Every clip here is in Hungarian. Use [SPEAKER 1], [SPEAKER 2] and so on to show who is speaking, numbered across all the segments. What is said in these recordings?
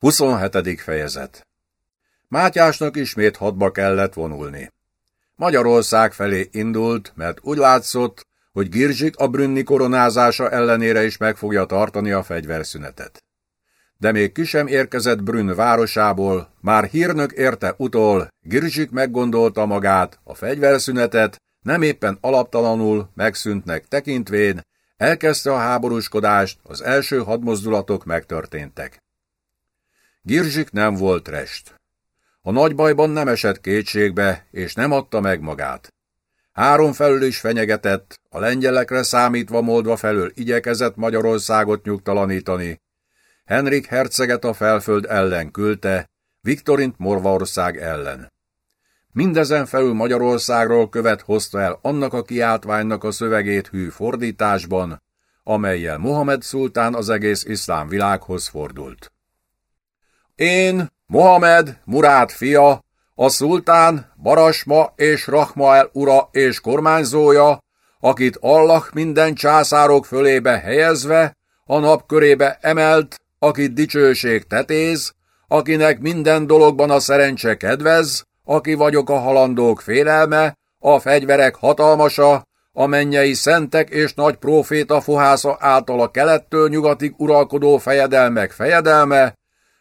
[SPEAKER 1] 27. fejezet Mátyásnak ismét hadba kellett vonulni. Magyarország felé indult, mert úgy látszott, hogy Girzsik a Brünni koronázása ellenére is meg fogja tartani a fegyverszünetet. De még ki sem érkezett Brünn városából, már hírnök érte utol, Girzsik meggondolta magát, a fegyverszünetet nem éppen alaptalanul megszűntnek tekintvén, elkezdte a háborúskodást, az első hadmozdulatok megtörténtek. Girzsik nem volt rest. A nagy bajban nem esett kétségbe, és nem adta meg magát. Három felül is fenyegetett, a lengyelekre számítva Moldva felől igyekezett Magyarországot nyugtalanítani. Henrik herceget a felföld ellen küldte, Viktorint Morvaország ellen. Mindezen felül Magyarországról követ hozta el annak a kiáltványnak a szövegét hű fordításban, amelyel Mohamed szultán az egész iszlám világhoz fordult. Én, Mohamed, Murát fia, a szultán, Barasma és Rahmael ura és kormányzója, akit Allah minden császárok fölébe helyezve, a nap körébe emelt, akit dicsőség tetéz, akinek minden dologban a szerencse kedvez, aki vagyok a halandók félelme, a fegyverek hatalmasa, a mennyei szentek és nagy próféta fohásza által a kelettől nyugatig uralkodó fejedelmek fejedelme,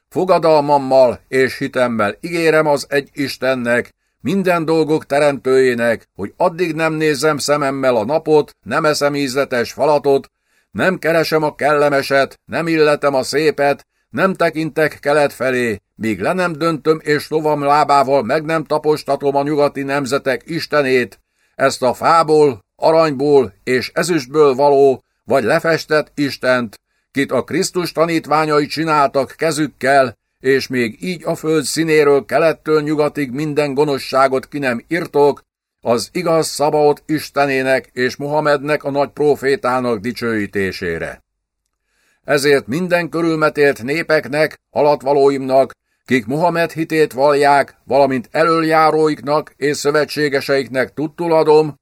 [SPEAKER 1] Fogadalmammal és hitemmel ígérem az egy Istennek, minden dolgok teremtőjének, hogy addig nem nézem szememmel a napot, nem eszem ízletes falatot, nem keresem a kellemeset, nem illetem a szépet, nem tekintek kelet felé, míg le nem döntöm és lovam lábával meg nem tapostatom a nyugati nemzetek istenét, ezt a fából, aranyból és ezüstből való, vagy lefestett Istent, kit a Krisztus tanítványai csináltak kezükkel, és még így a föld színéről kelettől nyugatig minden gonoszságot ki nem írtok, az igaz Szabaot Istenének és Muhammednek a nagy profétának dicsőítésére. Ezért minden körülmetélt népeknek, alatvalóimnak, kik Muhammed hitét vallják, valamint elöljáróiknak és szövetségeseiknek tudtul adom,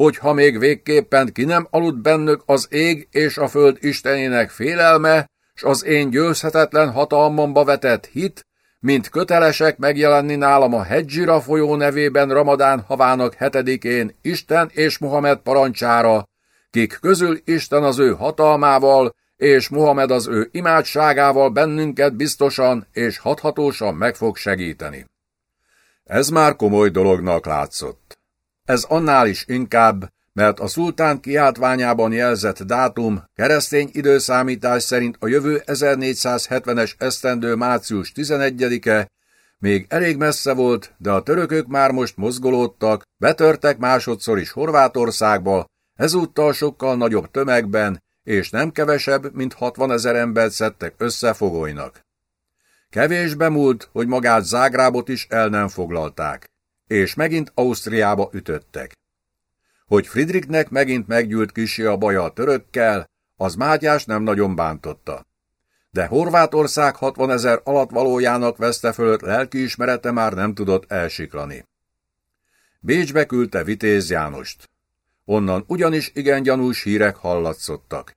[SPEAKER 1] hogy ha még végképpen ki nem aludt bennük az ég és a föld istenének félelme, s az én győzhetetlen hatalmamba vetett hit, mint kötelesek megjelenni nálam a Hedzsira folyó nevében Ramadán havának hetedikén Isten és Muhammed parancsára, kik közül Isten az ő hatalmával, és Muhammed az ő imádságával bennünket biztosan és hathatósan meg fog segíteni. Ez már komoly dolognak látszott. Ez annál is inkább, mert a szultán kiáltványában jelzett dátum keresztény időszámítás szerint a jövő 1470-es esztendő március 11-e még elég messze volt, de a törökök már most mozgolódtak, betörtek másodszor is Horvátországba, ezúttal sokkal nagyobb tömegben, és nem kevesebb, mint 60 ezer embert szedtek összefogolynak. Kevésbe múlt, hogy magát Zágrábot is el nem foglalták és megint Ausztriába ütöttek. Hogy Friedrichnek megint meggyűlt kisé a baja a törökkel, az Mátyás nem nagyon bántotta. De Horvátország 60 ezer alatvalójának veszte fölött lelkiismerete már nem tudott elsiklani. Bécsbe küldte Vitéz Jánost. Onnan ugyanis igen gyanús hírek hallatszottak.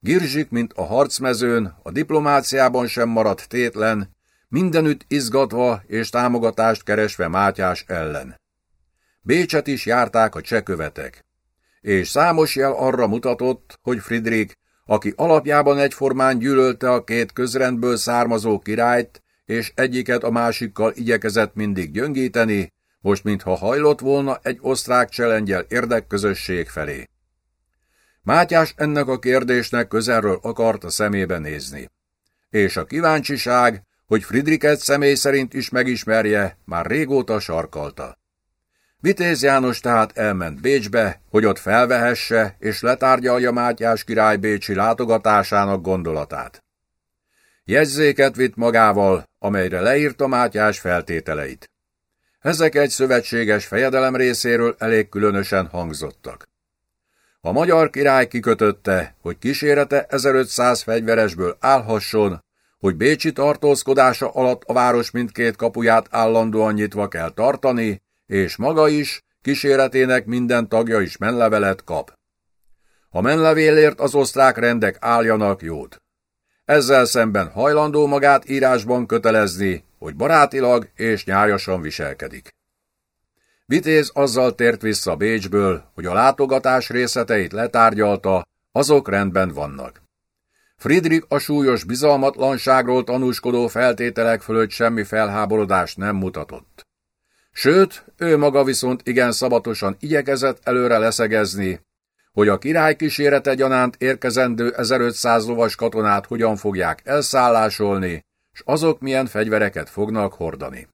[SPEAKER 1] Girzsik, mint a harcmezőn, a diplomáciában sem maradt tétlen, mindenütt izgatva és támogatást keresve Mátyás ellen. Bécset is járták a csekövetek, és számos jel arra mutatott, hogy Friedrich, aki alapjában egyformán gyűlölte a két közrendből származó királyt, és egyiket a másikkal igyekezett mindig gyöngíteni, most mintha hajlott volna egy osztrák cselengyel érdekközösség felé. Mátyás ennek a kérdésnek közelről akart a szemébe nézni. És a kíváncsiság, hogy Friedrichet személy szerint is megismerje, már régóta sarkalta. Vitéz János tehát elment Bécsbe, hogy ott felvehesse és letárgyalja Mátyás király bécsi látogatásának gondolatát. Jegyzéket vitt magával, amelyre leírta Mátyás feltételeit. Ezek egy szövetséges fejedelem részéről elég különösen hangzottak. A magyar király kikötötte, hogy kísérete 1500 fegyveresből állhasson, hogy Bécsi tartózkodása alatt a város mindkét kapuját állandóan nyitva kell tartani, és maga is, kíséretének minden tagja is menlevelet kap. A menlevélért az osztrák rendek álljanak jót. ezzel szemben hajlandó magát írásban kötelezni, hogy barátilag és nyájasan viselkedik. Vitéz azzal tért vissza Bécsből, hogy a látogatás részleteit letárgyalta, azok rendben vannak. Friedrich a súlyos bizalmatlanságról tanúskodó feltételek fölött semmi felháborodást nem mutatott. Sőt, ő maga viszont igen szabatosan igyekezett előre leszegezni, hogy a király kísérete gyanánt érkezendő 1500 lovas katonát hogyan fogják elszállásolni, és azok milyen fegyvereket fognak hordani.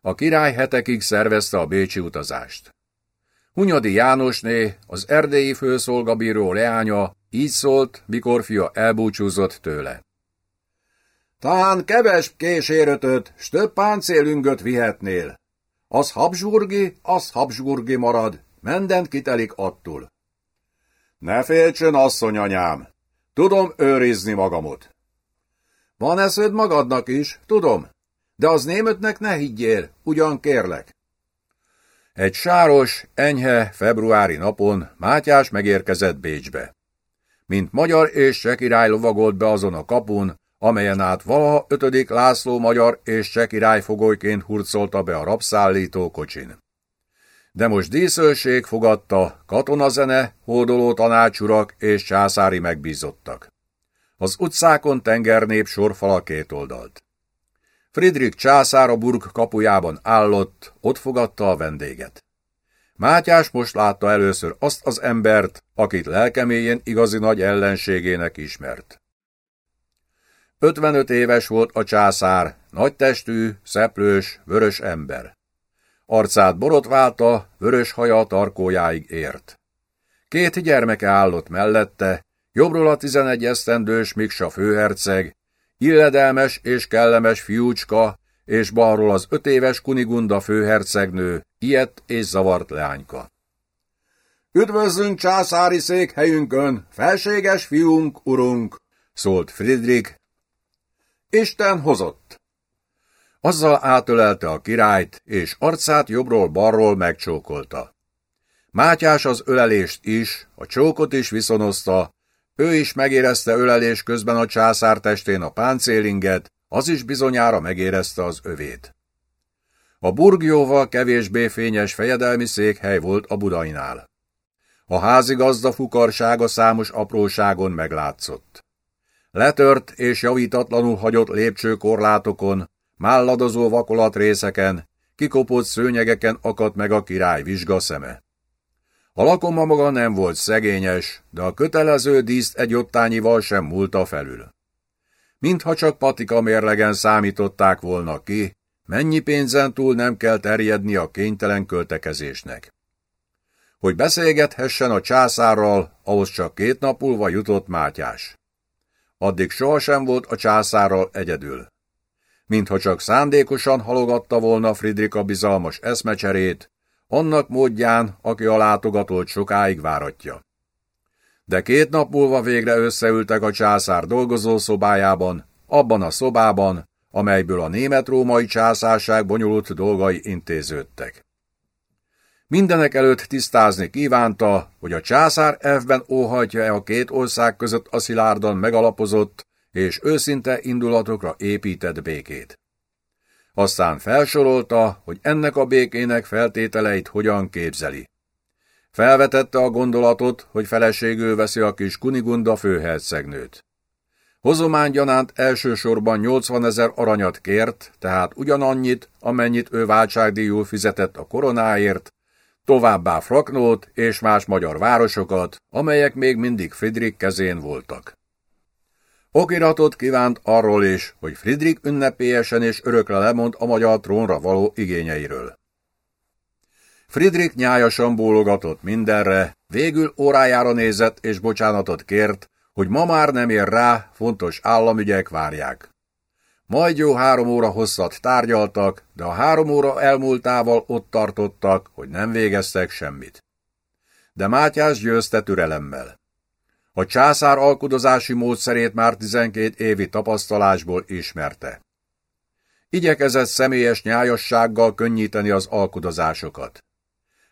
[SPEAKER 1] A király hetekig szervezte a bécsi utazást. Hunyadi Jánosné, az erdélyi főszolgabíró leánya így szólt, mikor fia elbúcsúzott tőle. Talán keves késérötöt, s több páncélüngöt vihetnél. Az Habsburgi, az Habsburgi marad, Mindent kitelik attól. Ne féltsön, asszony anyám! Tudom őrizni magamot. Van eszed magadnak is, tudom, de az németnek ne higgyél, ugyan kérlek. Egy sáros, enyhe februári napon Mátyás megérkezett Bécsbe. Mint magyar és cseh király lovagolt be azon a kapun, amelyen át valaha ötödik László magyar és cseh király fogolyként hurcolta be a rabszállító kocsin de most díszölség fogadta, katonazene, hódoló tanácsurak és császári megbízottak. Az utcákon tengernép sorfala két oldalt. Friedrich császár a burg kapujában állott, ott fogadta a vendéget. Mátyás most látta először azt az embert, akit lelkeméjén igazi nagy ellenségének ismert. 55 éves volt a császár, nagy testű, szeplős, vörös ember. Arcát borotválta, vörös haja tarkójáig ért. Két gyermeke állott mellette, jobbról a tizenegy esztendős Miksa főherceg, illedelmes és kellemes fiúcska, és balról az öt éves Kunigunda főhercegnő, ilyet és zavart leányka. Üdvözzünk császári székhelyünkön, felséges fiunk, urunk, szólt Friedrich. Isten hozott. Azzal átölelte a királyt, és arcát jobbról-balról megcsókolta. Mátyás az ölelést is, a csókot is viszonozta, ő is megérezte ölelés közben a császár testén a páncélinget, az is bizonyára megérezte az övét. A burgjóval kevésbé fényes fejedelmi székhely volt a Budainál. A házigazda fukarsága számos apróságon meglátszott. Letört és javítatlanul hagyott lépcsőkorlátokon, Málladozó vakolat részeken, kikopott szőnyegeken akadt meg a király vizsga szeme. A lakoma maga nem volt szegényes, de a kötelező díszt egy ottányival sem múlta felül. Mintha csak patika mérlegen számították volna ki, mennyi pénzen túl nem kell terjedni a kénytelen költekezésnek. Hogy beszélgethessen a császárral, ahhoz csak két nap múlva jutott Mátyás. Addig sohasem volt a császárral egyedül mintha csak szándékosan halogatta volna Fridrika bizalmas eszmecserét, annak módján, aki a látogatót sokáig váratja. De két nap múlva végre összeültek a császár dolgozószobájában, abban a szobában, amelyből a német-római császárság bonyolult dolgai intéződtek. Mindenek előtt tisztázni kívánta, hogy a császár elfben óhatja-e a két ország között a szilárdan megalapozott, és őszinte indulatokra épített békét. Aztán felsorolta, hogy ennek a békének feltételeit hogyan képzeli. Felvetette a gondolatot, hogy feleségül veszi a kis Kunigunda főhercegnőt. gyanánt elsősorban 80 ezer aranyat kért, tehát ugyanannyit, amennyit ő váltságdíjul fizetett a koronáért, továbbá Fraknót és más magyar városokat, amelyek még mindig Friedrich kezén voltak. Okiratot kívánt arról is, hogy Friedrich ünnepélyesen és örökre lemond a magyar trónra való igényeiről. Friedrich nyájasan bólogatott mindenre, végül órájára nézett és bocsánatot kért, hogy ma már nem ér rá, fontos államügyek várják. Majd jó három óra hosszat tárgyaltak, de a három óra elmúltával ott tartottak, hogy nem végeztek semmit. De Mátyás győzte türelemmel. A császár alkudozási módszerét már 12 évi tapasztalásból ismerte. Igyekezett személyes nyájassággal könnyíteni az alkudozásokat.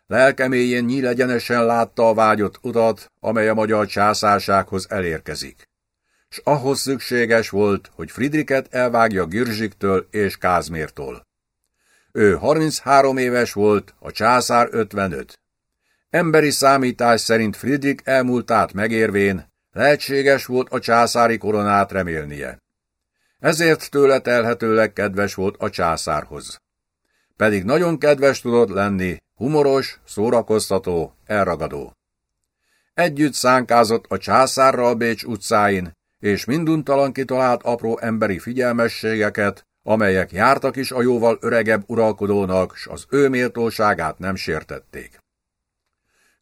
[SPEAKER 1] Lelkeméjén nyílegyenesen látta a vágyott utat, amely a magyar császársághoz elérkezik. s ahhoz szükséges volt, hogy Friedrichet elvágja Girzsiktől és Kázmértól. Ő 33 éves volt, a császár 55. Emberi számítás szerint Friedrich elmúltát megérvén lehetséges volt a császári koronát remélnie. Ezért tőle telhetőleg kedves volt a császárhoz. Pedig nagyon kedves tudott lenni, humoros, szórakoztató, elragadó. Együtt szánkázott a császárral Bécs utcáin, és minduntalan kitalált apró emberi figyelmességeket, amelyek jártak is a jóval öregebb uralkodónak, s az ő méltóságát nem sértették.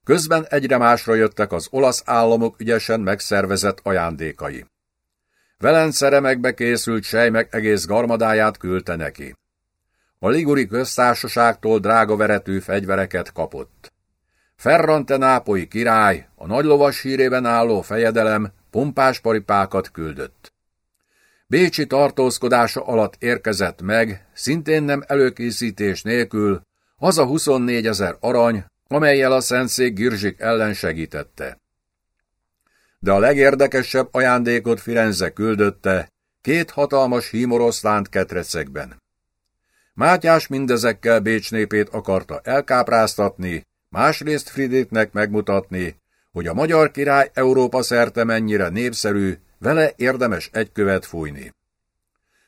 [SPEAKER 1] Közben egyre másra jöttek az olasz államok ügyesen megszervezett ajándékai. Velence remekbe készült sejmek egész garmadáját küldte neki. A Liguri köztársaságtól drága veretű fegyvereket kapott. Ferrante nápoi király, a nagylovas hírében álló fejedelem pompás paripákat küldött. Bécsi tartózkodása alatt érkezett meg, szintén nem előkészítés nélkül, az a 24 ezer arany, amelyel a szentszék Girzsik ellen segítette. De a legérdekesebb ajándékot Firenze küldötte, két hatalmas hímoroszlánt ketrecekben. Mátyás mindezekkel Bécs népét akarta elkápráztatni, másrészt Fridiknek megmutatni, hogy a magyar király Európa szerte mennyire népszerű, vele érdemes egy követ fújni.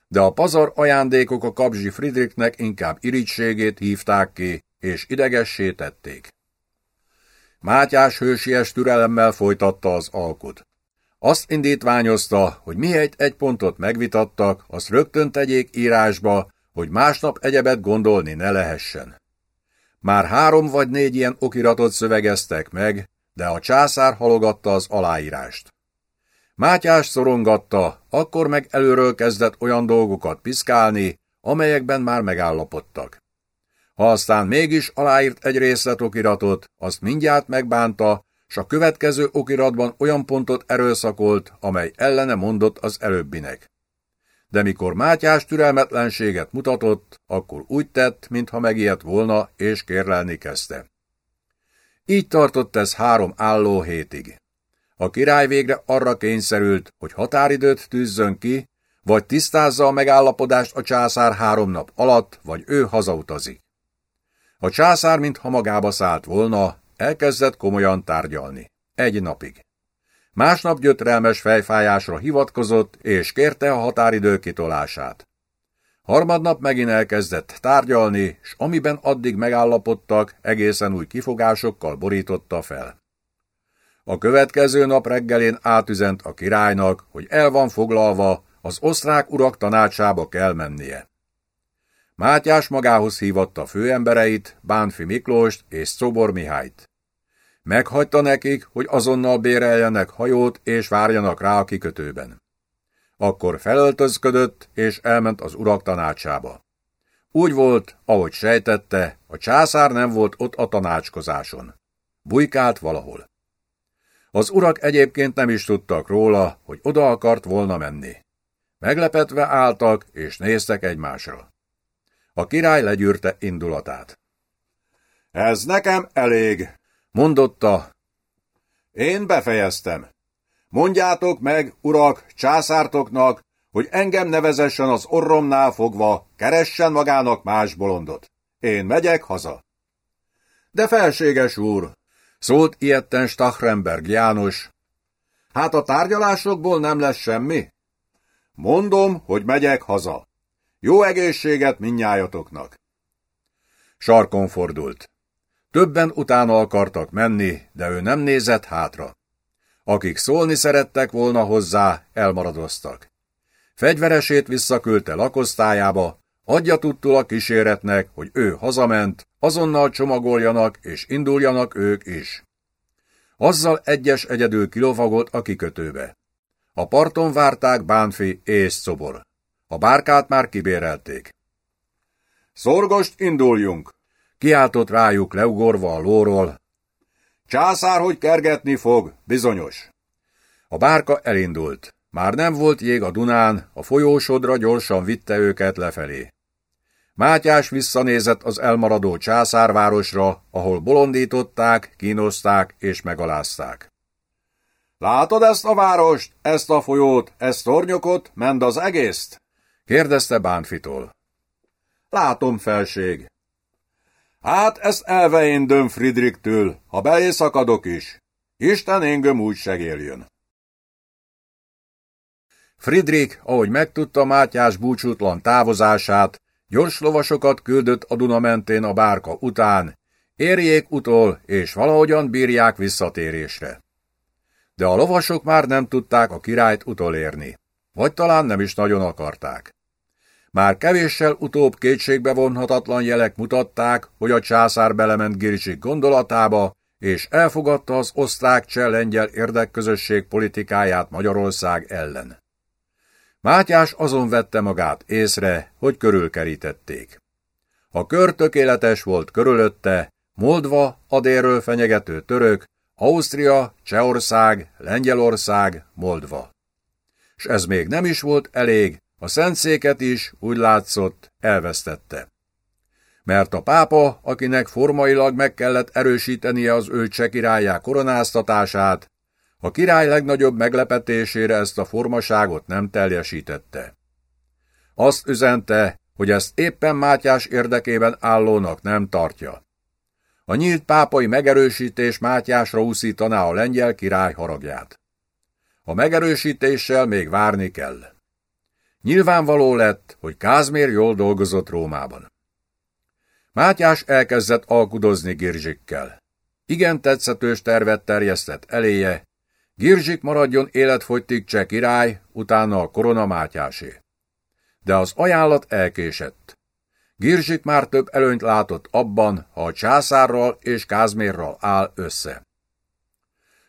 [SPEAKER 1] De a pazar ajándékok a kapzsi Friedrichnek inkább irítségét hívták ki, és idegessé tették. Mátyás hősies türelemmel folytatta az alkut. Azt indítványozta, hogy mihelyt egy pontot megvitattak, azt rögtön tegyék írásba, hogy másnap egyebet gondolni ne lehessen. Már három vagy négy ilyen okiratot szövegeztek meg, de a császár halogatta az aláírást. Mátyás szorongatta, akkor meg előről kezdett olyan dolgokat piszkálni, amelyekben már megállapodtak. Ha aztán mégis aláírt egy részletokiratot, azt mindjárt megbánta, s a következő okiratban olyan pontot erőszakolt, amely ellene mondott az előbbinek. De mikor Mátyás türelmetlenséget mutatott, akkor úgy tett, mintha megijedt volna, és kérlelni kezdte. Így tartott ez három álló hétig. A király végre arra kényszerült, hogy határidőt tűzzön ki, vagy tisztázza a megállapodást a császár három nap alatt, vagy ő hazautazik. A császár, mintha magába szállt volna, elkezdett komolyan tárgyalni. Egy napig. Másnap gyötrelmes fejfájásra hivatkozott, és kérte a határidő kitolását. Harmadnap megint elkezdett tárgyalni, s amiben addig megállapodtak, egészen új kifogásokkal borította fel. A következő nap reggelén átüzent a királynak, hogy el van foglalva, az osztrák urak tanácsába kell mennie. Mátyás magához hívatta főembereit, Bánfi Miklóst és Szobor Mihályt. Meghagyta nekik, hogy azonnal béreljenek hajót és várjanak rá a kikötőben. Akkor felöltözködött és elment az urak tanácsába. Úgy volt, ahogy sejtette, a császár nem volt ott a tanácskozáson. Bujkált valahol. Az urak egyébként nem is tudtak róla, hogy oda akart volna menni. Meglepetve álltak és néztek egymásra. A király legyűrte indulatát. Ez nekem elég, mondotta. Én befejeztem. Mondjátok meg, urak, császártoknak, hogy engem nevezessen az orromnál fogva, keressen magának más bolondot. Én megyek haza. De felséges úr, szólt ilyetten Stachrenberg János. Hát a tárgyalásokból nem lesz semmi? Mondom, hogy megyek haza. Jó egészséget minnyájatoknak. Sarkon fordult. Többen utána akartak menni, de ő nem nézett hátra. Akik szólni szerettek volna hozzá, elmaradoztak. Fegyveresét visszaküldte lakosztályába, adja tudtul a kíséretnek, hogy ő hazament, azonnal csomagoljanak és induljanak ők is. Azzal egyes egyedül kilovagolt a kikötőbe. A parton várták Bánfi és Szobor. A bárkát már kibérelték. Szorgost induljunk! Kiáltott rájuk leugorva a lóról. Császár, hogy kergetni fog, bizonyos. A bárka elindult. Már nem volt jég a Dunán, a folyósodra gyorsan vitte őket lefelé. Mátyás visszanézett az elmaradó császárvárosra, ahol bolondították, kínozták és megalázták. Látod ezt a várost, ezt a folyót, ezt tornyokot, mend az egészt? kérdezte Bánfitól. Látom, felség. Hát ezt elve én döm Friedrichtől, ha belé szakadok is. Isten engem úgy segéljön. Friedrich, ahogy megtudta Mátyás búcsútlan távozását, gyors lovasokat küldött a Duna mentén a bárka után, érjék utol, és valahogyan bírják visszatérésre. De a lovasok már nem tudták a királyt utolérni, vagy talán nem is nagyon akarták. Már kevéssel utóbb kétségbe vonhatatlan jelek mutatták, hogy a császár belement Girsik gondolatába, és elfogadta az osztrák cseh lengyel érdekközösség politikáját Magyarország ellen. Mátyás azon vette magát észre, hogy körülkerítették. A kör tökéletes volt körülötte, Moldva, adéről fenyegető török, Ausztria, Csehország, Lengyelország, Moldva. És ez még nem is volt elég, a szentszéket is, úgy látszott, elvesztette. Mert a pápa, akinek formailag meg kellett erősítenie az ő cseh királyá koronáztatását, a király legnagyobb meglepetésére ezt a formaságot nem teljesítette. Azt üzente, hogy ezt éppen Mátyás érdekében állónak nem tartja. A nyílt pápai megerősítés Mátyásra úszítaná a lengyel király haragját. A megerősítéssel még várni kell. Nyilvánvaló lett, hogy Kázmér jól dolgozott Rómában. Mátyás elkezdett alkudozni Girzsikkel. Igen tetszetős tervet terjesztett eléje, Girzsik maradjon életfogytig cseh király, utána a korona Mátyásé. De az ajánlat elkésett. Girzsik már több előnyt látott abban, ha a császárral és Kázmérral áll össze.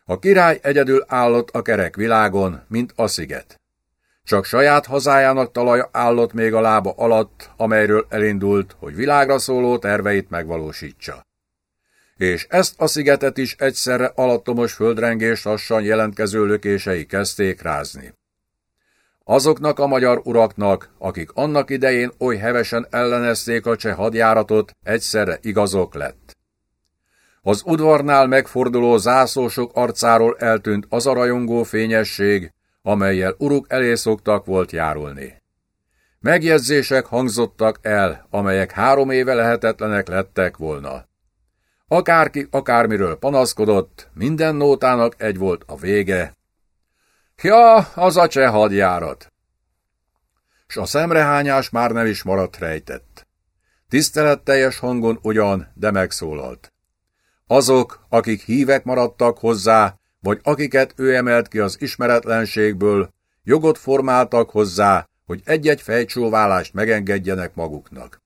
[SPEAKER 1] A király egyedül állott a kerek világon, mint a sziget. Csak saját hazájának talaja állott még a lába alatt, amelyről elindult, hogy világra szóló terveit megvalósítsa és ezt a szigetet is egyszerre alattomos földrengés lassan jelentkező lökései kezdték rázni. Azoknak a magyar uraknak, akik annak idején oly hevesen ellenezték a cseh hadjáratot, egyszerre igazok lett. Az udvarnál megforduló zászlósok arcáról eltűnt az a rajongó fényesség, amelyel uruk elé szoktak volt járulni. Megjegyzések hangzottak el, amelyek három éve lehetetlenek lettek volna. Akárki akármiről panaszkodott, minden nótának egy volt a vége. Ja, az a cseh hadjárat! S a szemrehányás már nem is maradt rejtett. Tiszteletteljes hangon ugyan, de megszólalt. Azok, akik hívek maradtak hozzá, vagy akiket ő emelt ki az ismeretlenségből, jogot formáltak hozzá, hogy egy-egy fejcsóválást megengedjenek maguknak.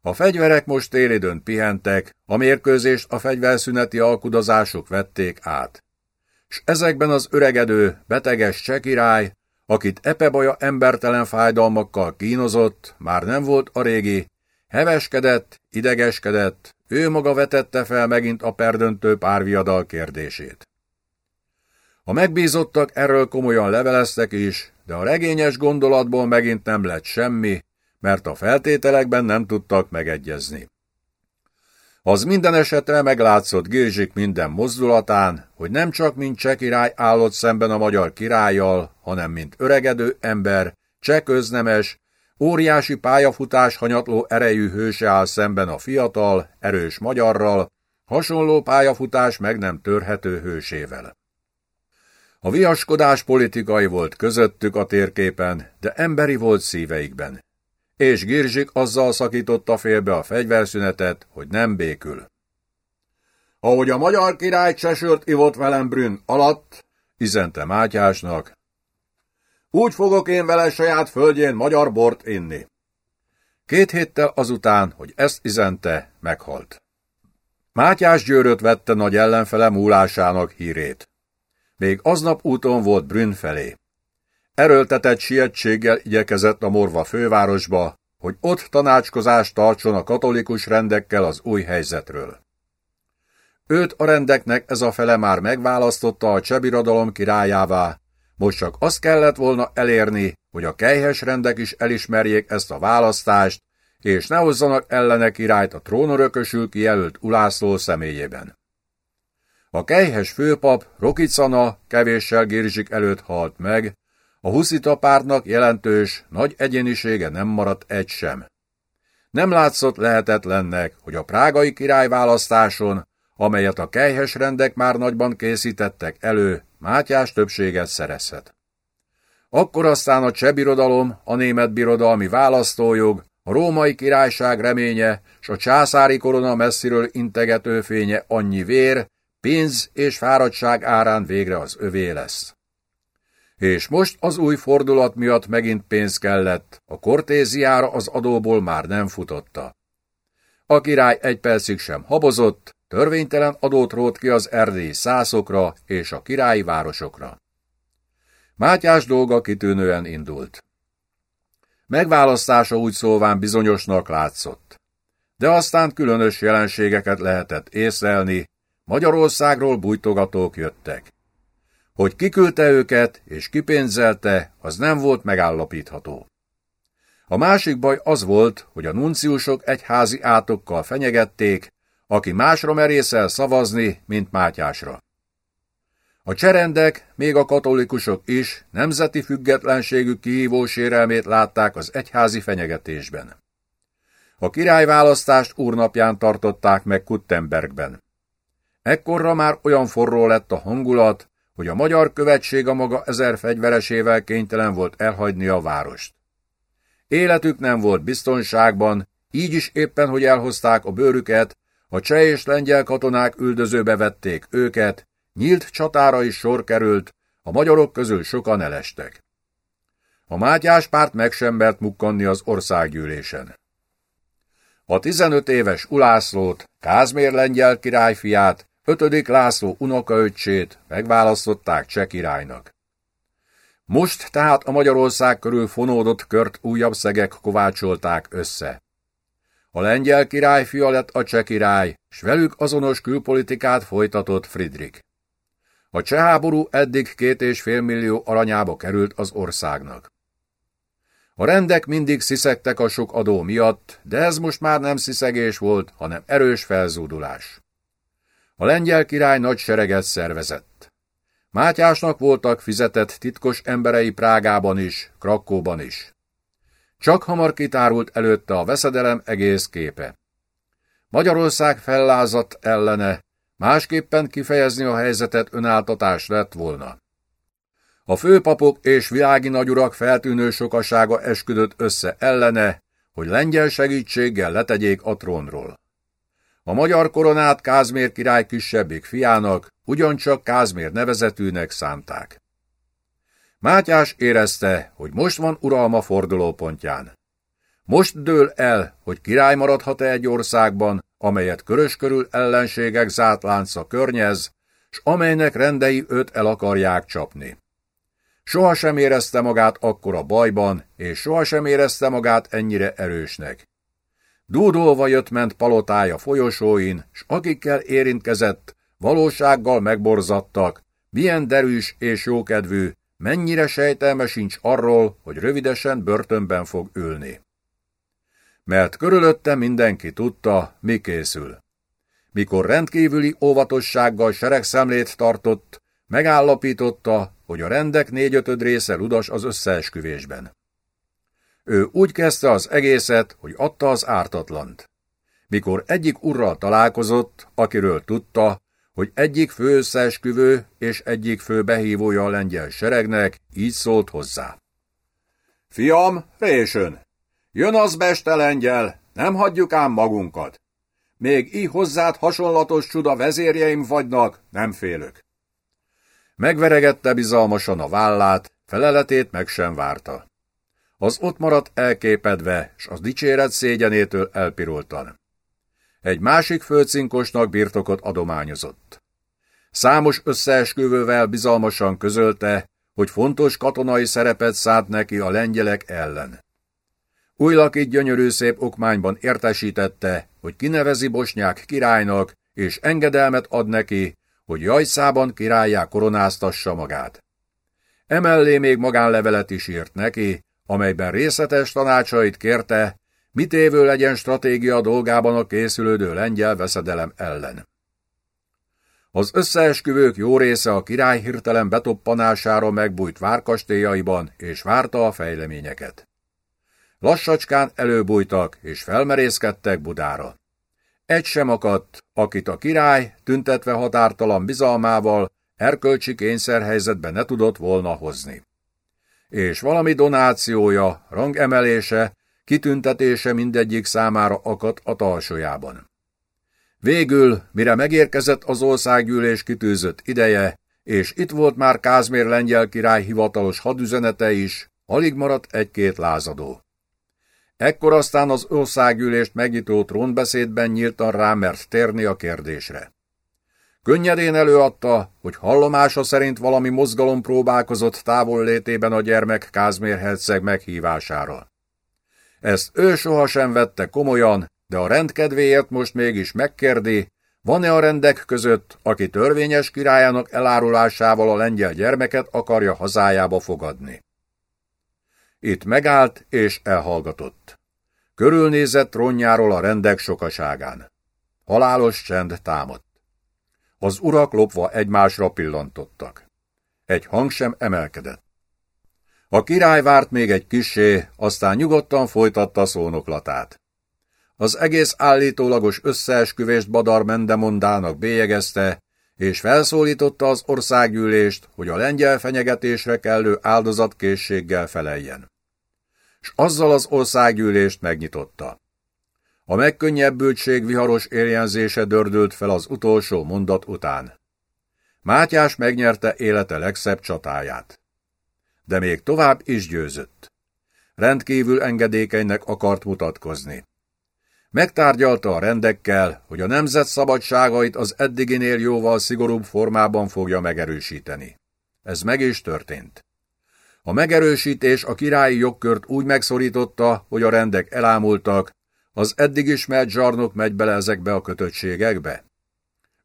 [SPEAKER 1] A fegyverek most télidőn pihentek, a mérkőzést a fegyverszüneti alkudozások vették át. S ezekben az öregedő, beteges csekirály, akit epebaja embertelen fájdalmakkal kínozott, már nem volt a régi, heveskedett, idegeskedett, ő maga vetette fel megint a perdöntő párviadal kérdését. A megbízottak erről komolyan leveleztek is, de a regényes gondolatból megint nem lett semmi, mert a feltételekben nem tudtak megegyezni. Az minden esetre meglátszott Girzsik minden mozdulatán, hogy nem csak mint cseh király állott szemben a magyar királlyal, hanem mint öregedő ember, cseh köznemes, óriási pályafutás hanyatló erejű hőse áll szemben a fiatal, erős magyarral, hasonló pályafutás meg nem törhető hősével. A viaskodás politikai volt közöttük a térképen, de emberi volt szíveikben és Girzsik azzal szakította félbe a fegyverszünetet, hogy nem békül. Ahogy a magyar király csesört ivott velem Brünn alatt, izente Mátyásnak, úgy fogok én vele saját földjén magyar bort inni. Két héttel azután, hogy ezt izente, meghalt. Mátyás győröt vette nagy ellenfele múlásának hírét. Még aznap úton volt Brünn felé. Erőltetett sietséggel igyekezett a morva fővárosba, hogy ott tanácskozást tartson a katolikus rendekkel az új helyzetről. Őt a rendeknek ez a fele már megválasztotta a csebiradalom királyává, most csak azt kellett volna elérni, hogy a kejhes rendek is elismerjék ezt a választást, és ne hozzanak ellene királyt a trónörökösül kijelölt Ulászló személyében. A kejhes főpap Rokicana kevéssel Girzsik előtt halt meg, a huszita pártnak jelentős, nagy egyénisége nem maradt egy sem. Nem látszott lehetetlennek, hogy a prágai királyválasztáson, amelyet a kejhes rendek már nagyban készítettek elő, Mátyás többséget szerezhet. Akkor aztán a cseh birodalom, a német birodalmi választójog, a római királyság reménye, s a császári korona messziről integető fénye annyi vér, pénz és fáradtság árán végre az övé lesz. És most az új fordulat miatt megint pénz kellett, a kortéziára az adóból már nem futotta. A király egy percig sem habozott, törvénytelen adót rót ki az erdélyi szászokra és a királyi városokra. Mátyás dolga kitűnően indult. Megválasztása úgy szólván bizonyosnak látszott. De aztán különös jelenségeket lehetett észlelni, Magyarországról bújtogatók jöttek. Hogy kiküldte őket és kipénzelte, az nem volt megállapítható. A másik baj az volt, hogy a nunciusok egyházi átokkal fenyegették, aki másra merészel szavazni, mint Mátyásra. A cserendek, még a katolikusok is nemzeti függetlenségük kihívó sérelmét látták az egyházi fenyegetésben. A királyválasztást úrnapján tartották meg Kuttenbergben. Ekkorra már olyan forró lett a hangulat, hogy a magyar követség a maga ezer fegyveresével kénytelen volt elhagyni a várost. Életük nem volt biztonságban, így is éppen, hogy elhozták a bőrüket, a cseh és lengyel katonák üldözőbe vették őket, nyílt csatára is sor került, a magyarok közül sokan elestek. A Mátyás párt meg sem mert mukkanni az országgyűlésen. A 15 éves Ulászlót, Kázmér lengyel királyfiát, ötödik László unokaöccsét megválasztották cseh királynak. Most tehát a Magyarország körül fonódott kört újabb szegek kovácsolták össze. A lengyel király fia lett a cseh király, s velük azonos külpolitikát folytatott Friedrich. A cseh háború eddig két és fél millió aranyába került az országnak. A rendek mindig sziszegtek a sok adó miatt, de ez most már nem sziszegés volt, hanem erős felzúdulás. A lengyel király nagy sereget szervezett. Mátyásnak voltak fizetett titkos emberei Prágában is, Krakóban is. Csak hamar kitárult előtte a veszedelem egész képe. Magyarország fellázadt ellene, másképpen kifejezni a helyzetet önáltatás lett volna. A főpapok és világi nagyurak feltűnő sokasága esküdött össze ellene, hogy lengyel segítséggel letegyék a trónról. A magyar koronát Kázmér király kisebbik fiának, ugyancsak Kázmér nevezetűnek szánták. Mátyás érezte, hogy most van uralma fordulópontján. Most dől el, hogy király maradhat-e egy országban, amelyet körös körül ellenségek zátlánca környez, s amelynek rendei őt el akarják csapni. Sohasem érezte magát akkora bajban, és sohasem érezte magát ennyire erősnek. Dúdolva jött-ment palotája folyosóin, s akikkel érintkezett, valósággal megborzattak, milyen derűs és jókedvű, mennyire sejtelme sincs arról, hogy rövidesen börtönben fog ülni. Mert körülötte mindenki tudta, mi készül. Mikor rendkívüli óvatossággal seregszemlét tartott, megállapította, hogy a rendek négyötöd része ludas az összeesküvésben. Ő úgy kezdte az egészet, hogy adta az ártatlant. Mikor egyik urral találkozott, akiről tudta, hogy egyik fő összeesküvő és egyik fő behívója a lengyel seregnek, így szólt hozzá. Fiam, résön! Jön az beste lengyel, nem hagyjuk ám magunkat. Még így hozzád hasonlatos csuda vezérjeim vagynak, nem félök. Megveregette bizalmasan a vállát, feleletét meg sem várta. Az ott maradt elképedve, s az dicséret szégyenétől elpirultan. Egy másik főcinkosnak birtokot adományozott. Számos összeesküvővel bizalmasan közölte, hogy fontos katonai szerepet szánt neki a lengyelek ellen. Újlaki gyönyörű szép okmányban értesítette, hogy kinevezi Bosnyák királynak, és engedelmet ad neki, hogy Jajszában királyá koronáztassa magát. Emellé még magánlevelet is írt neki, amelyben részletes tanácsait kérte, mit évő legyen stratégia dolgában a készülődő lengyel veszedelem ellen. Az összeesküvők jó része a király hirtelen betoppanására megbújt várkastélyaiban, és várta a fejleményeket. Lassacskán előbújtak, és felmerészkedtek Budára. Egy sem akadt, akit a király, tüntetve határtalan bizalmával, erkölcsi kényszerhelyzetbe ne tudott volna hozni. És valami donációja, rangemelése, kitüntetése mindegyik számára akadt a talsójában. Végül, mire megérkezett az országgyűlés kitűzött ideje, és itt volt már Kázmér lengyel király hivatalos hadüzenete is, alig maradt egy-két lázadó. Ekkor aztán az országgyűlést megnyitó trónbeszédben nyíltan rámert térni a kérdésre. Könnyedén előadta, hogy hallomása szerint valami mozgalom próbálkozott távol létében a gyermek Kázmér herceg meghívására. Ezt ő sohasem vette komolyan, de a rendkedvéért most mégis megkérdi, van-e a rendek között, aki törvényes királyának elárulásával a lengyel gyermeket akarja hazájába fogadni. Itt megállt és elhallgatott. Körülnézett trónjáról a rendek sokaságán. Halálos csend támadt. Az urak lopva egymásra pillantottak. Egy hang sem emelkedett. A király várt még egy kisé, aztán nyugodtan folytatta szónoklatát. Az egész állítólagos összeesküvést Badar Mendemondának bélyegezte, és felszólította az országgyűlést, hogy a lengyel fenyegetésre kellő áldozatkészséggel feleljen. S azzal az országgyűlést megnyitotta. A megkönnyebbültség viharos érjenzése dördült fel az utolsó mondat után. Mátyás megnyerte élete legszebb csatáját. De még tovább is győzött. Rendkívül engedékenynek akart mutatkozni. Megtárgyalta a rendekkel, hogy a nemzet szabadságait az eddiginél jóval szigorúbb formában fogja megerősíteni. Ez meg is történt. A megerősítés a királyi jogkört úgy megszorította, hogy a rendek elámultak, az eddig ismert zsarnok megy bele ezekbe a kötöttségekbe.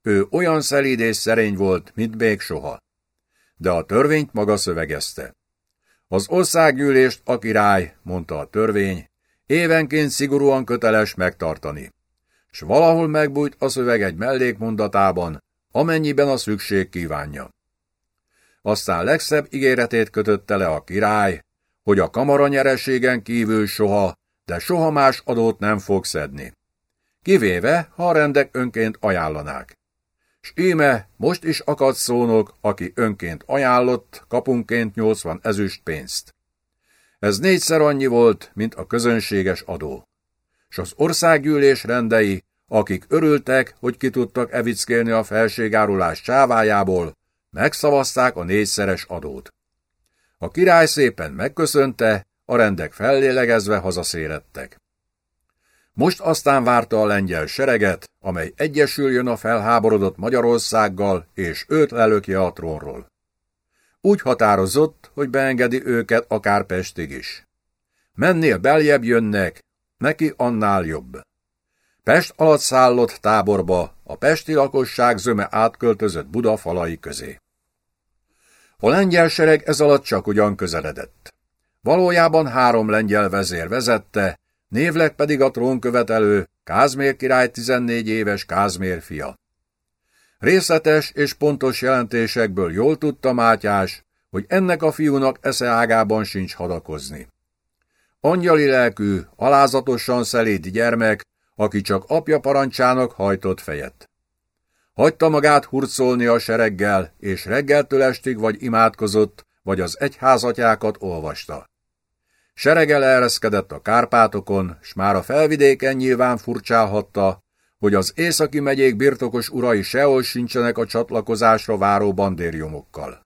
[SPEAKER 1] Ő olyan szelíd és szerény volt, mint még soha. De a törvényt maga szövegezte. Az országgyűlést a király, mondta a törvény, évenként szigorúan köteles megtartani. S valahol megbújt a szöveg egy mellékmondatában, amennyiben a szükség kívánja. Aztán legszebb ígéretét kötötte le a király, hogy a kamara nyereségen kívül soha, de soha más adót nem fog szedni. Kivéve, ha a rendek önként ajánlanák. S íme most is akad szónok, aki önként ajánlott, kapunként 80 ezüst pénzt. Ez négyszer annyi volt, mint a közönséges adó. S az országgyűlés rendei, akik örültek, hogy ki tudtak evickélni a felségárulás csávájából, megszavazták a négyszeres adót. A király szépen megköszönte, a rendek fellélegezve hazaszélettek. Most aztán várta a lengyel sereget, amely egyesüljön a felháborodott Magyarországgal, és őt lelökje a trónról. Úgy határozott, hogy beengedi őket akár Pestig is. Mennél beljebb jönnek, neki annál jobb. Pest alatt szállott táborba, a pesti lakosság zöme átköltözött Buda falai közé. A lengyel sereg ez alatt csak ugyan közeledett. Valójában három lengyel vezér vezette, névleg pedig a trónkövetelő, Kázmér király 14 éves Kázmér fia. Részletes és pontos jelentésekből jól tudta Mátyás, hogy ennek a fiúnak esze ágában sincs hadakozni. Angyali lelkű, alázatosan szeléd gyermek, aki csak apja parancsának hajtott fejet. Hagyta magát hurcolni a sereggel, és reggeltől estig vagy imádkozott, vagy az egyházatyákat olvasta. Seregel ereszkedett a Kárpátokon, s már a felvidéken nyilván furcsálhatta, hogy az északi megyék birtokos urai sehol sincsenek a csatlakozásra váró bandérjomokkal.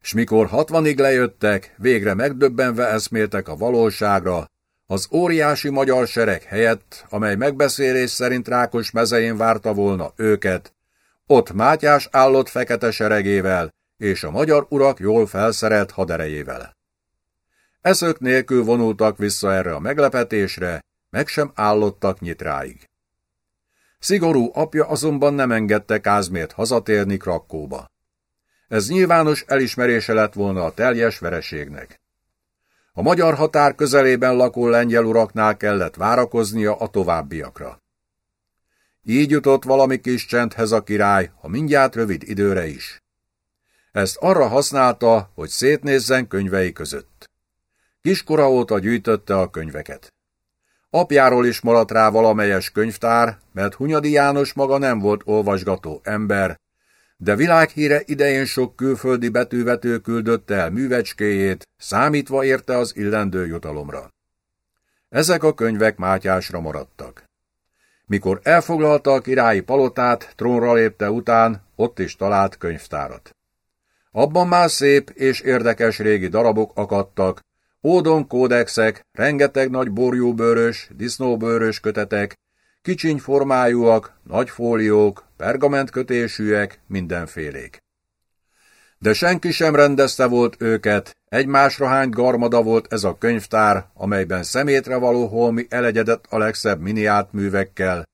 [SPEAKER 1] S mikor hatvanig lejöttek, végre megdöbbenve eszméltek a valóságra, az óriási magyar sereg helyett, amely megbeszélés szerint Rákos mezején várta volna őket, ott Mátyás állott fekete seregével, és a magyar urak jól felszerelt haderejével. Eszök nélkül vonultak vissza erre a meglepetésre, meg sem állottak nyitráig. Szigorú apja azonban nem engedte Kázmért hazatérni Krakkóba. Ez nyilvános elismerése lett volna a teljes vereségnek. A magyar határ közelében lakó lengyel uraknál kellett várakoznia a továbbiakra. Így jutott valami kis csendhez a király, ha mindjárt rövid időre is. Ezt arra használta, hogy szétnézzen könyvei között. Kiskora óta gyűjtötte a könyveket. Apjáról is maradt rá valamelyes könyvtár, mert Hunyadi János maga nem volt olvasgató ember, de világhíre idején sok külföldi betűvető küldött el művecskéjét, számítva érte az illendő jutalomra. Ezek a könyvek Mátyásra maradtak. Mikor elfoglalta a királyi palotát, trónra lépte után, ott is talált könyvtárat. Abban már szép és érdekes régi darabok akadtak, ódon kódexek, rengeteg nagy borjúbőrös, disznóbőrös kötetek, kicsiny formájúak, nagy fóliók, pergamentkötésűek, mindenfélék. De senki sem rendezte volt őket, egymásra hány garmada volt ez a könyvtár, amelyben szemétre való holmi elegyedett a legszebb miniátművekkel.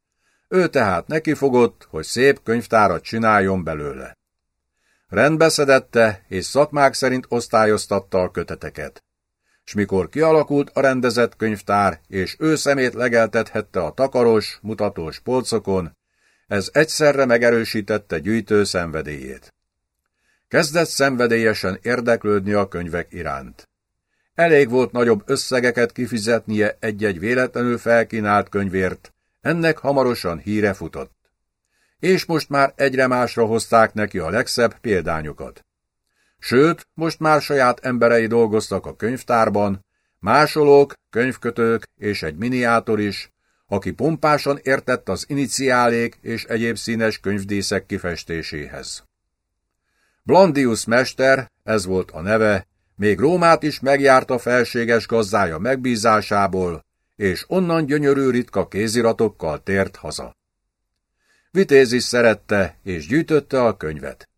[SPEAKER 1] Ő tehát nekifogott, hogy szép könyvtárat csináljon belőle. Rendbeszedette és szakmák szerint osztályoztatta a köteteket. S mikor kialakult a rendezett könyvtár, és ő szemét legeltethette a takaros, mutatós polcokon, ez egyszerre megerősítette gyűjtő szenvedélyét. Kezdett szenvedélyesen érdeklődni a könyvek iránt. Elég volt nagyobb összegeket kifizetnie egy-egy véletlenül felkínált könyvért, ennek hamarosan híre futott. És most már egyre másra hozták neki a legszebb példányokat. Sőt, most már saját emberei dolgoztak a könyvtárban, másolók, könyvkötők és egy miniátor is, aki pompásan értett az iniciálék és egyéb színes könyvdíszek kifestéséhez. Blandius mester, ez volt a neve, még Rómát is megjárta felséges gazdája megbízásából, és onnan gyönyörű ritka kéziratokkal tért haza. Vitézis szerette és gyűjtötte a könyvet.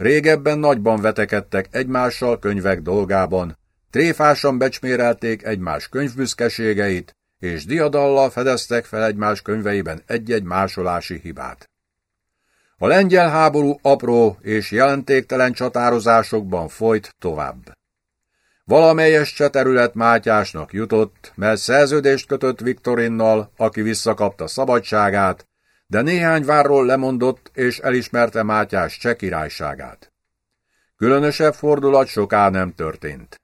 [SPEAKER 1] Régebben nagyban vetekedtek egymással könyvek dolgában, tréfásan becsmérelték egymás könyvbüszkeségeit, és diadallal fedeztek fel egymás könyveiben egy-egy másolási hibát. A lengyel háború apró és jelentéktelen csatározásokban folyt tovább. Valamelyes cseterület Mátyásnak jutott, mert szerződést kötött Viktorinnal, aki visszakapta szabadságát, de néhány várról lemondott és elismerte Mátyás cseh királyságát. Különösebb fordulat soká nem történt.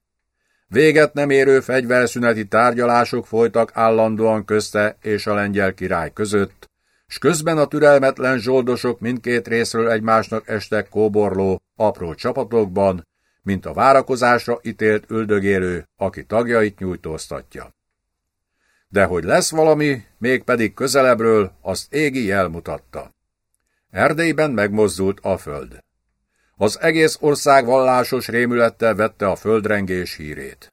[SPEAKER 1] Véget nem érő fegyverszüneti tárgyalások folytak állandóan közte és a lengyel király között, s közben a türelmetlen zsoldosok mindkét részről egymásnak estek kóborló, apró csapatokban, mint a várakozásra ítélt üldögélő, aki tagjait nyújtóztatja. De hogy lesz valami, mégpedig közelebbről, azt égi jel mutatta. Erdélyben megmozdult a föld. Az egész ország vallásos rémülettel vette a földrengés hírét.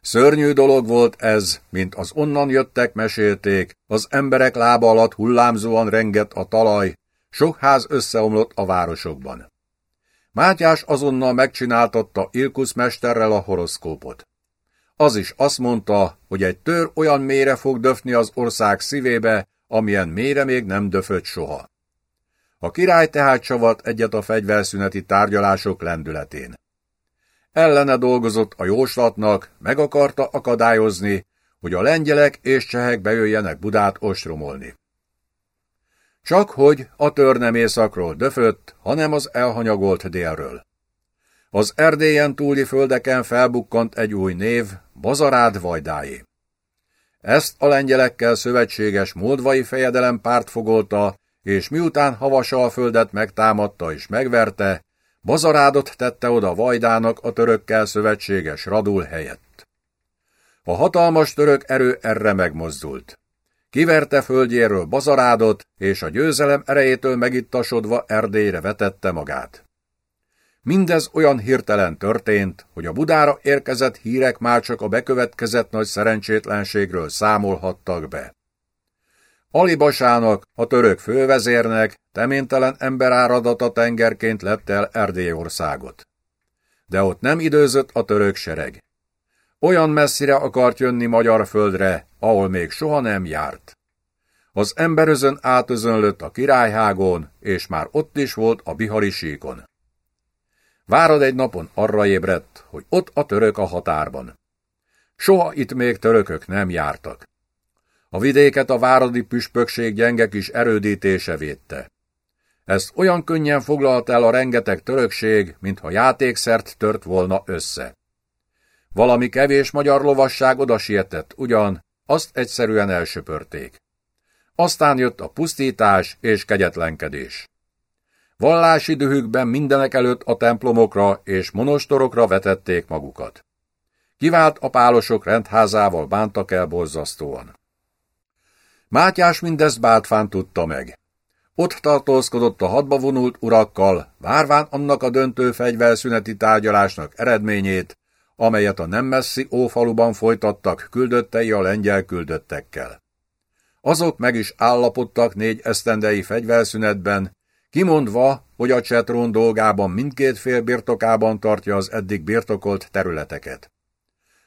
[SPEAKER 1] Szörnyű dolog volt ez, mint az onnan jöttek mesélték, az emberek lába alatt hullámzóan rengett a talaj, sok ház összeomlott a városokban. Mátyás azonnal megcsináltatta Ilkusz mesterrel a horoszkópot. Az is azt mondta, hogy egy tör olyan mélyre fog döfni az ország szívébe, amilyen mélyre még nem döfött soha. A király tehát csavart egyet a fegyverszüneti tárgyalások lendületén. Ellene dolgozott a jóslatnak, meg akarta akadályozni, hogy a lengyelek és csehek bejöjjenek Budát ostromolni. Csak hogy a tör nem északról döfött, hanem az elhanyagolt délről. Az Erdélyen túli földeken felbukkant egy új név, Bazarád Vajdáé. Ezt a lengyelekkel szövetséges módvai fejedelem párt fogolta, és miután Havasa a földet megtámadta és megverte, Bazarádot tette oda Vajdának a törökkel szövetséges Radul helyett. A hatalmas török erő erre megmozdult. Kiverte földjéről Bazarádot, és a győzelem erejétől megittasodva Erdélyre vetette magát. Mindez olyan hirtelen történt, hogy a Budára érkezett hírek már csak a bekövetkezett nagy szerencsétlenségről számolhattak be. Alibasának, a török fővezérnek teménytelen emberáradata tengerként lett el Erdélyországot. De ott nem időzött a török sereg. Olyan messzire akart jönni magyar földre, ahol még soha nem járt. Az emberözön átözönlött a királyhágón, és már ott is volt a bihari síkon. Várad egy napon arra ébredt, hogy ott a török a határban. Soha itt még törökök nem jártak. A vidéket a váradi püspökség gyenge kis erődítése védte. Ezt olyan könnyen foglalt el a rengeteg törökség, mintha játékszert tört volna össze. Valami kevés magyar lovasság oda sietett ugyan, azt egyszerűen elsöpörték. Aztán jött a pusztítás és kegyetlenkedés. Vallási dühükben mindenek előtt a templomokra és monostorokra vetették magukat. Kivált a pálosok rendházával bántak el borzasztóan. Mátyás mindezt bátfán tudta meg. Ott tartózkodott a hadba vonult urakkal, várván annak a döntő fegyverszüneti tárgyalásnak eredményét, amelyet a nem messzi ófaluban folytattak küldöttei a lengyel küldöttekkel. Azok meg is állapodtak négy esztendei fegyverszünetben, kimondva, hogy a csetrón dolgában mindkét fél birtokában tartja az eddig birtokolt területeket.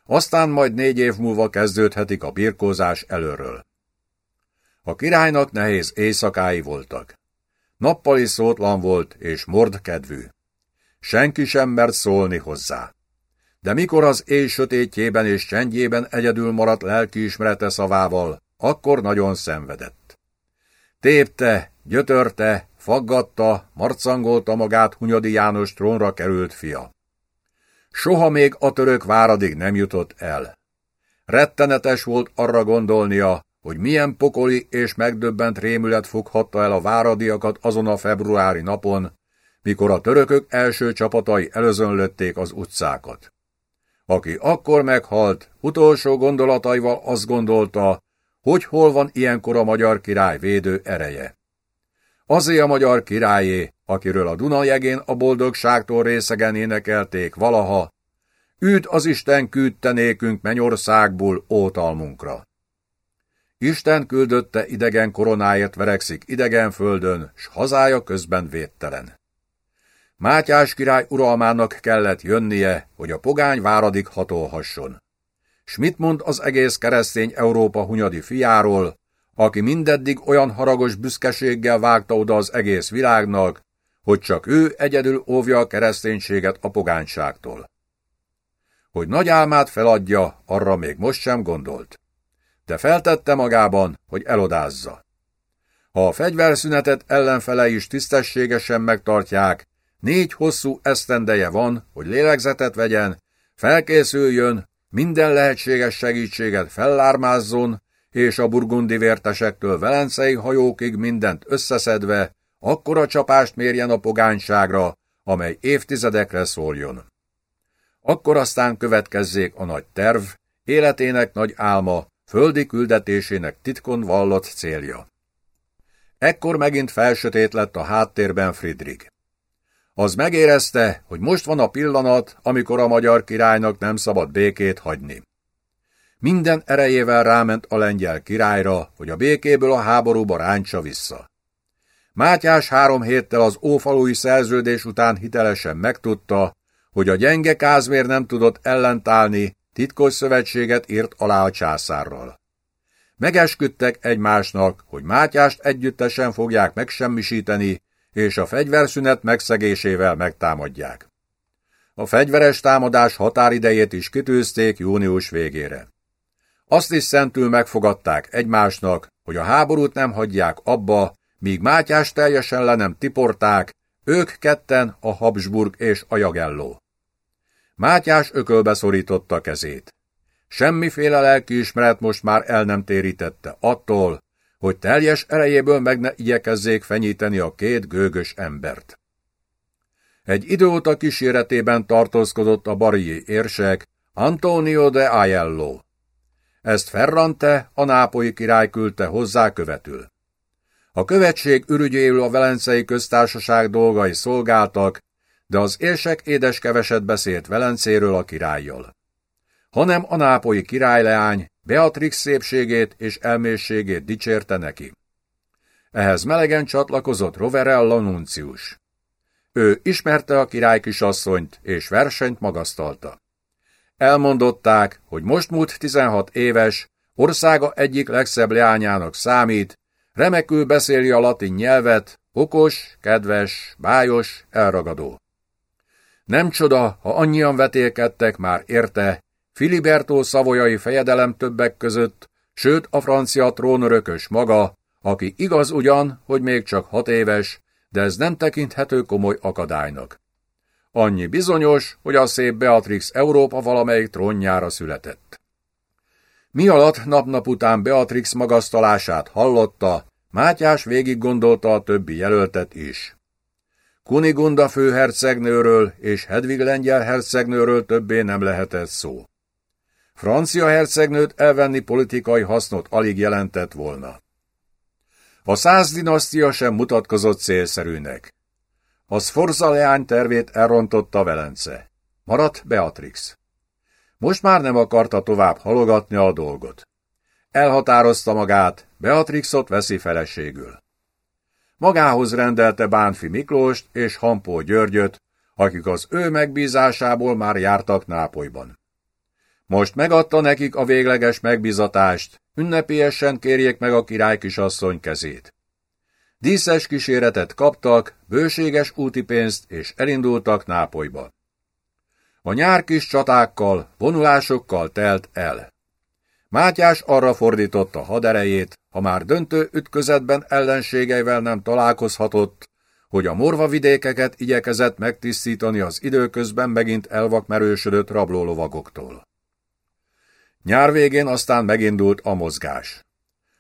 [SPEAKER 1] Aztán majd négy év múlva kezdődhetik a birkózás előről. A királynak nehéz éjszakái voltak. Nappali szótlan volt és mord kedvű. Senki sem mert szólni hozzá. De mikor az éj sötétjében és csendjében egyedül maradt lelkiismerete szavával, akkor nagyon szenvedett. Tépte, gyötörte, faggatta, marcangolta magát Hunyadi János trónra került fia. Soha még a török váradig nem jutott el. Rettenetes volt arra gondolnia, hogy milyen pokoli és megdöbbent rémület foghatta el a váradiakat azon a februári napon, mikor a törökök első csapatai előzönlötték az utcákat. Aki akkor meghalt, utolsó gondolataival azt gondolta, hogy hol van ilyenkor a magyar király védő ereje. Azért a magyar királyé, akiről a Dunajegén a boldogságtól részegen énekelték valaha, üd az Isten küldte nékünk mennyországból ótalmunkra. Isten küldötte idegen koronáért verekszik idegen földön, s hazája közben védtelen. Mátyás király uralmának kellett jönnie, hogy a pogány váradig hatolhasson. S mit mond az egész keresztény Európa hunyadi fiáról, aki mindeddig olyan haragos büszkeséggel vágta oda az egész világnak, hogy csak ő egyedül óvja a kereszténységet a pogányságtól. Hogy nagy álmát feladja, arra még most sem gondolt de feltette magában, hogy elodázza. Ha a fegyverszünetet ellenfele is tisztességesen megtartják, négy hosszú esztendeje van, hogy lélegzetet vegyen, felkészüljön, minden lehetséges segítséget fellármázzon, és a burgundi vértesektől velencei hajókig mindent összeszedve, akkora csapást mérjen a pogányságra, amely évtizedekre szóljon. Akkor aztán következzék a nagy terv, életének nagy álma, földi küldetésének titkon vallott célja. Ekkor megint felsötét lett a háttérben Friedrich. Az megérezte, hogy most van a pillanat, amikor a magyar királynak nem szabad békét hagyni. Minden erejével ráment a lengyel királyra, hogy a békéből a háborúba ráncsa vissza. Mátyás három héttel az ófalui szerződés után hitelesen megtudta, hogy a gyenge Kázmér nem tudott ellentállni, titkos szövetséget írt alá a császárral. Megesküdtek egymásnak, hogy Mátyást együttesen fogják megsemmisíteni, és a fegyverszünet megszegésével megtámadják. A fegyveres támadás határidejét is kitűzték június végére. Azt is szentül megfogadták egymásnak, hogy a háborút nem hagyják abba, míg Mátyás teljesen le nem tiporták, ők ketten a Habsburg és a Jagelló. Mátyás ökölbe szorította kezét. Semmiféle lelkiismeret most már el nem térítette attól, hogy teljes erejéből meg ne igyekezzék fenyíteni a két gőgös embert. Egy idő óta kíséretében tartózkodott a barii érsek, Antonio de Aiello. Ezt Ferrante, a nápolyi király küldte hozzá követül. A követség ürügyéül a Velencei Köztársaság dolgai szolgáltak, de az érsek édes keveset beszélt Velencéről a királlyal. Hanem a nápolyi királyleány Beatrix szépségét és elmészségét dicsérte neki. Ehhez melegen csatlakozott Roverella Nuncius. Ő ismerte a király kisasszonyt, és versenyt magasztalta. Elmondották, hogy most múlt 16 éves, országa egyik legszebb leányának számít, remekül beszéli a latin nyelvet, okos, kedves, bájos, elragadó. Nem csoda, ha annyian vetélkedtek már érte, Filiberto szavolyai fejedelem többek között, sőt a francia trónörökös maga, aki igaz ugyan, hogy még csak hat éves, de ez nem tekinthető komoly akadálynak. Annyi bizonyos, hogy a szép Beatrix Európa valamelyik trónjára született. Mi alatt nap-nap után Beatrix magasztalását hallotta, Mátyás végig gondolta a többi jelöltet is. Kunigunda főhercegnőről és Hedvig lengyel hercegnőről többé nem lehetett szó. Francia hercegnőt elvenni politikai hasznot alig jelentett volna. A száz dinasztia sem mutatkozott célszerűnek. A Sforza leány tervét elrontotta Velence. Maradt Beatrix. Most már nem akarta tovább halogatni a dolgot. Elhatározta magát, Beatrixot veszi feleségül. Magához rendelte Bánfi Miklóst és Hampó Györgyöt, akik az ő megbízásából már jártak Nápolyban. Most megadta nekik a végleges megbízatást, ünnepélyesen kérjék meg a király kisasszony kezét. Díszes kíséretet kaptak, bőséges úti pénzt, és elindultak Nápolyba. A nyár kis csatákkal, vonulásokkal telt el. Mátyás arra fordította haderejét, ha már döntő ütközetben ellenségeivel nem találkozhatott, hogy a morva vidékeket igyekezett megtisztítani az időközben megint elvakmerősödött rablólovagoktól. Nyár végén aztán megindult a mozgás.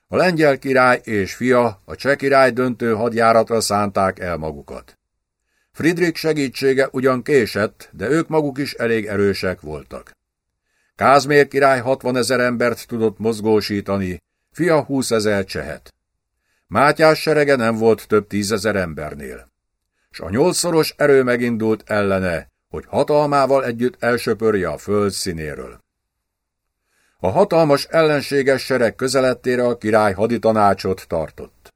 [SPEAKER 1] A lengyel király és fia a cseh király döntő hadjáratra szánták el magukat. Friedrich segítsége ugyan késett, de ők maguk is elég erősek voltak. Kázmér király 60 ezer embert tudott mozgósítani, fia 20 ezer csehet. Mátyás serege nem volt több tízezer embernél. S a nyolcszoros erő megindult ellene, hogy hatalmával együtt elsöpörje a föld színéről. A hatalmas ellenséges sereg közelettére a király haditanácsot tartott.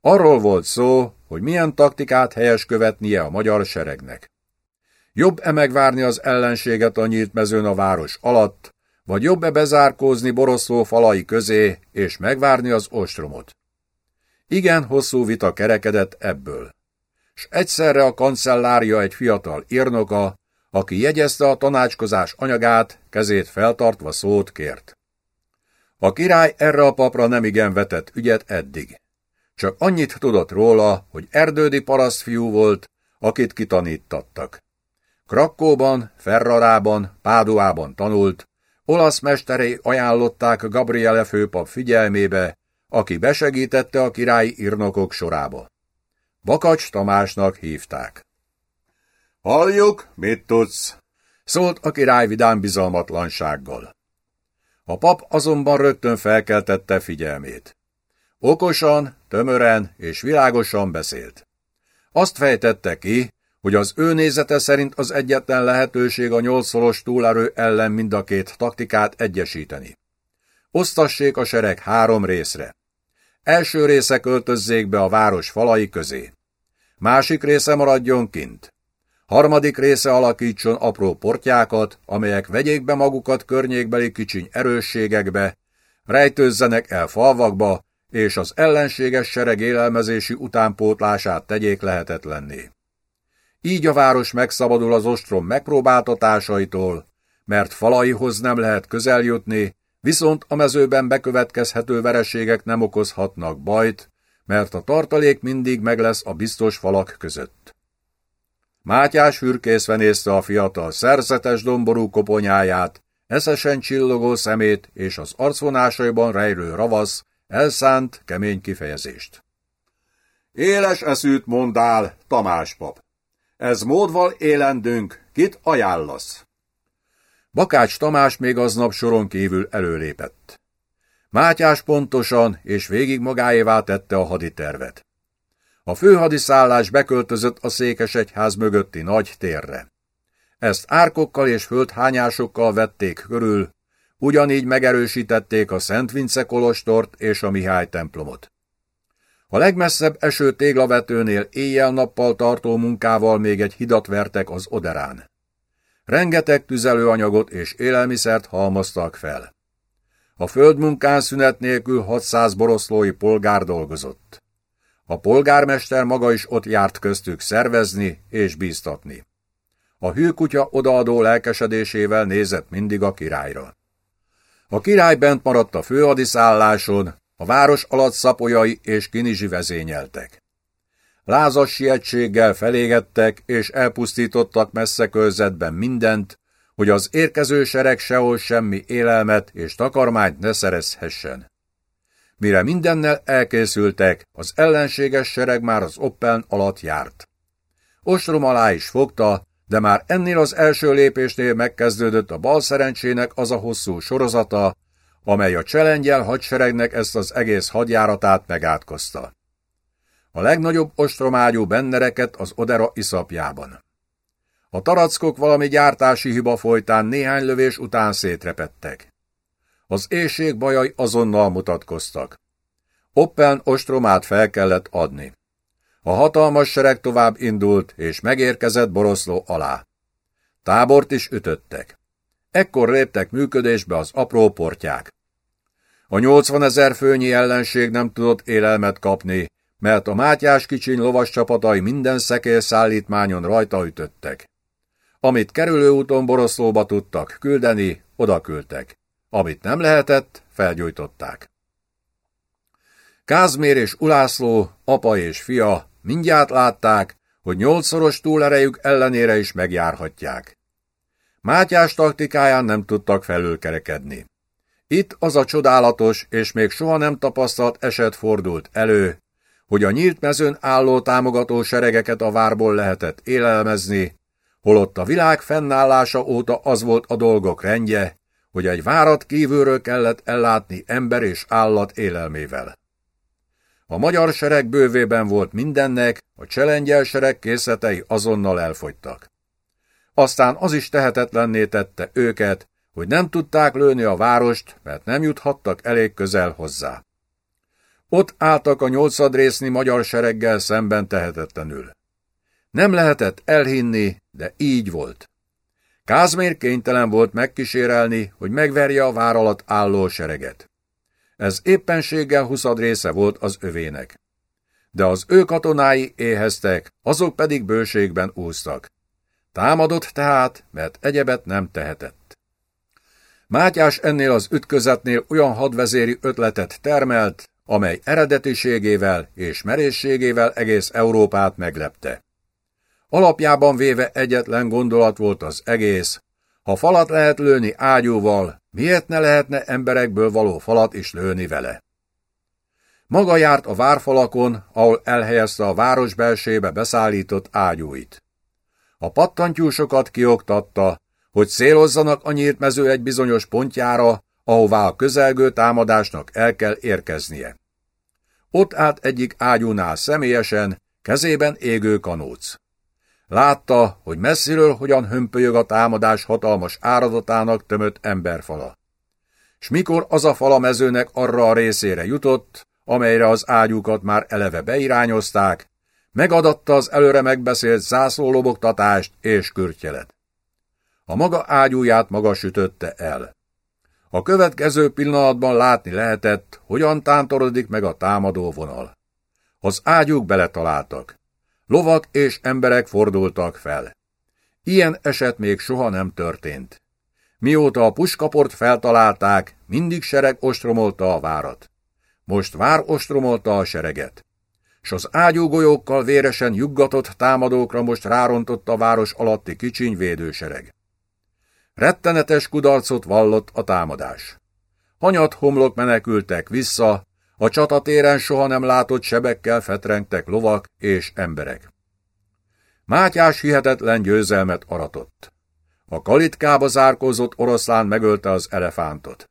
[SPEAKER 1] Arról volt szó, hogy milyen taktikát helyes követnie a magyar seregnek. Jobb-e megvárni az ellenséget a nyílt mezőn a város alatt, vagy jobb-e bezárkózni Boroszló falai közé, és megvárni az ostromot? Igen, hosszú vita kerekedett ebből. S egyszerre a kancellária egy fiatal írnoka, aki jegyezte a tanácskozás anyagát, kezét feltartva szót kért. A király erre a papra nem igen vetett ügyet eddig. Csak annyit tudott róla, hogy erdődi parasztfiú volt, akit kitanítattak. Krakkóban, Ferrarában, Páduában tanult, olasz mesterei ajánlották Gabriele főpap figyelmébe, aki besegítette a királyi írnokok sorába. Bakacs Tamásnak hívták. Halljuk, mit tudsz? Szólt a király vidám bizalmatlansággal. A pap azonban rögtön felkeltette figyelmét. Okosan, tömören és világosan beszélt. Azt fejtette ki, hogy az ő nézete szerint az egyetlen lehetőség a nyolcszoros túlerő ellen mind a két taktikát egyesíteni. Osztassék a sereg három részre. Első része költözzék be a város falai közé. Másik része maradjon kint. Harmadik része alakítson apró portyákat, amelyek vegyék be magukat környékbeli kicsiny erősségekbe, rejtőzzenek el falvakba, és az ellenséges sereg élelmezési utánpótlását tegyék lehetetlenné. Így a város megszabadul az ostrom megpróbáltatásaitól, mert falaihoz nem lehet közeljutni, viszont a mezőben bekövetkezhető vereségek nem okozhatnak bajt, mert a tartalék mindig meg lesz a biztos falak között. Mátyás hürkészve nézte a fiatal szerzetes domború koponyáját, eszesen csillogó szemét és az arcvonásaiban rejlő ravasz, elszánt, kemény kifejezést. Éles eszűt mondál, Tamás pap. Ez módval élendünk, kit ajánlasz? Bakács Tamás még aznap soron kívül előlépett. Mátyás pontosan és végig magáévá tette a haditervet. A főhadiszállás beköltözött a székesegyház mögötti nagy térre. Ezt árkokkal és földhányásokkal vették körül, ugyanígy megerősítették a Szent Vince kolostort és a Mihály templomot. A legmesszebb eső téglavetőnél éjjel-nappal tartó munkával még egy hidat vertek az Oderán. Rengeteg tüzelőanyagot és élelmiszert halmoztak fel. A földmunkán szünet nélkül 600 boroszlói polgár dolgozott. A polgármester maga is ott járt köztük szervezni és bíztatni. A hűkutya odaadó lelkesedésével nézett mindig a királyra. A király bent maradt a főhadiszálláson, a város alatt szapolyai és kinizsi vezényeltek. Lázas sietséggel felégettek és elpusztítottak messze körzetben mindent, hogy az érkező sereg sehol semmi élelmet és takarmányt ne szerezhessen. Mire mindennel elkészültek, az ellenséges sereg már az Oppen alatt járt. Ostrom alá is fogta, de már ennél az első lépésnél megkezdődött a bal szerencsének az a hosszú sorozata, amely a cselengyel hadseregnek ezt az egész hadjáratát megátkozta. A legnagyobb ostromágyú bennereket az Odera iszapjában. A tarackok valami gyártási hiba folytán néhány lövés után szétrepettek. Az éjség bajai azonnal mutatkoztak. Oppen ostromát fel kellett adni. A hatalmas sereg tovább indult, és megérkezett Boroszló alá. Tábort is ütöttek. Ekkor léptek működésbe az apró portyák. A 80 ezer főnyi ellenség nem tudott élelmet kapni, mert a Mátyás kicsiny lovas csapatai minden szállítmányon rajta ütöttek. Amit kerülőúton Boroszlóba tudtak küldeni, oda küldtek. Amit nem lehetett, felgyújtották. Kázmér és Ulászló, apa és fia mindjárt látták, hogy nyolcszoros túlerejük ellenére is megjárhatják. Mátyás taktikáján nem tudtak felülkerekedni. Itt az a csodálatos és még soha nem tapasztalt eset fordult elő, hogy a nyílt mezőn álló támogató seregeket a várból lehetett élelmezni, holott a világ fennállása óta az volt a dolgok rendje, hogy egy várat kívülről kellett ellátni ember és állat élelmével. A magyar sereg bővében volt mindennek, a cselengyel sereg készletei azonnal elfogytak. Aztán az is tehetetlenné tette őket, hogy nem tudták lőni a várost, mert nem juthattak elég közel hozzá. Ott álltak a nyolcadrészni magyar sereggel szemben tehetetlenül. Nem lehetett elhinni, de így volt. Kázmér kénytelen volt megkísérelni, hogy megverje a vár alatt álló sereget. Ez éppenséggel huszad része volt az övének. De az ő katonái éheztek, azok pedig bőségben úsztak. Támadott tehát, mert egyebet nem tehetett. Mátyás ennél az ütközetnél olyan hadvezéri ötletet termelt, amely eredetiségével és merészségével egész Európát meglepte. Alapjában véve egyetlen gondolat volt az egész, ha falat lehet lőni ágyúval, miért ne lehetne emberekből való falat is lőni vele? Maga járt a várfalakon, ahol elhelyezte a város belsébe beszállított ágyúit. A pattantyúsokat kioktatta, hogy szélozzanak a nyílt mező egy bizonyos pontjára, ahová a közelgő támadásnak el kell érkeznie. Ott állt egyik ágyúnál személyesen, kezében égő kanóc. Látta, hogy messziről hogyan hömpölyög a támadás hatalmas áradatának tömött emberfala. S mikor az a fala mezőnek arra a részére jutott, amelyre az ágyúkat már eleve beirányozták, megadatta az előre megbeszélt zászlólobogtatást és kürtyelet. A maga ágyúját maga sütötte el. A következő pillanatban látni lehetett, hogyan tántorodik meg a támadó vonal. Az ágyúk beletaláltak. Lovak és emberek fordultak fel. Ilyen eset még soha nem történt. Mióta a puskaport feltalálták, mindig sereg ostromolta a várat. Most vár ostromolta a sereget. S az ágyúgolyókkal véresen juggatott támadókra most rárontott a város alatti kicsiny védősereg. Rettenetes kudarcot vallott a támadás. Hanyat homlok menekültek vissza, a csatatéren soha nem látott sebekkel fetrengtek lovak és emberek. Mátyás hihetetlen győzelmet aratott. A kalitkába zárkózott oroszlán megölte az elefántot.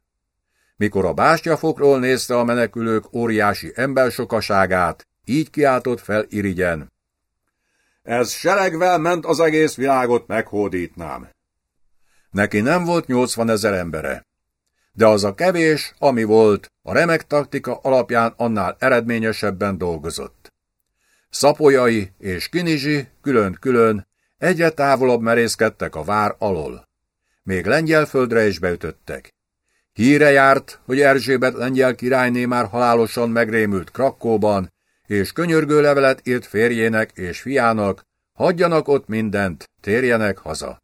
[SPEAKER 1] Mikor a bástyafokról nézte a menekülők óriási embersokaságát, így kiáltott fel irigyen. Ez seregvel ment az egész világot meghódítnám. Neki nem volt 80 ezer embere. De az a kevés, ami volt, a remek taktika alapján annál eredményesebben dolgozott. Szapolyai és Kinizsi külön-külön egyre távolabb merészkedtek a vár alól. Még lengyelföldre is beütöttek. Híre járt, hogy Erzsébet lengyel királyné már halálosan megrémült Krakóban, és könyörgő levelet írt férjének és fiának, hagyjanak ott mindent, térjenek haza.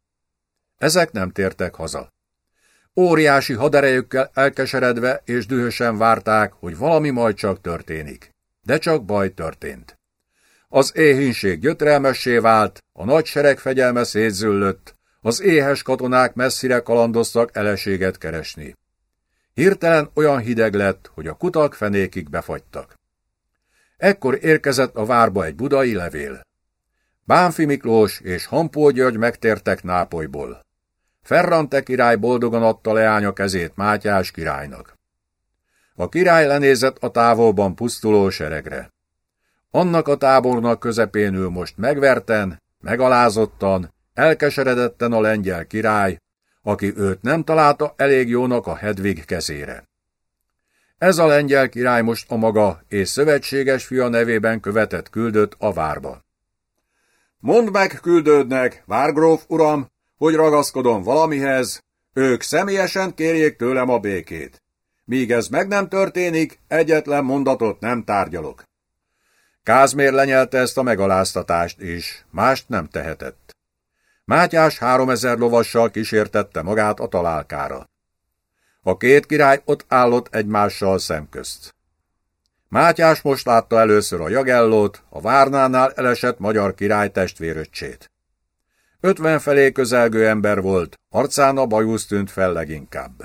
[SPEAKER 1] Ezek nem tértek haza. Óriási haderejükkel elkeseredve és dühösen várták, hogy valami majd csak történik. De csak baj történt. Az éhínség gyötrelmessé vált, a nagy sereg fegyelme szétzüllött, az éhes katonák messzire kalandoztak eleséget keresni. Hirtelen olyan hideg lett, hogy a kutak fenékig befagytak. Ekkor érkezett a várba egy budai levél. Bánfi Miklós és Hampó György megtértek Nápolyból. Ferrante király boldogan adta leánya kezét Mátyás királynak. A király lenézett a távolban pusztuló seregre. Annak a tábornak közepén ül most megverten, megalázottan, elkeseredetten a lengyel király, aki őt nem találta elég jónak a Hedvig kezére. Ez a lengyel király most a maga és szövetséges fia nevében követett küldött a várba. Mondd meg küldődnek, várgróf uram, hogy ragaszkodom valamihez, ők személyesen kérjék tőlem a békét. Míg ez meg nem történik, egyetlen mondatot nem tárgyalok. Kázmér lenyelte ezt a megaláztatást is, mást nem tehetett. Mátyás háromezer lovassal kísértette magát a találkára. A két király ott állott egymással szemközt. Mátyás most látta először a jagellót, a várnánál elesett magyar király testvéröccsét. Ötven felé közelgő ember volt, arcán a bajusz tűnt fel leginkább.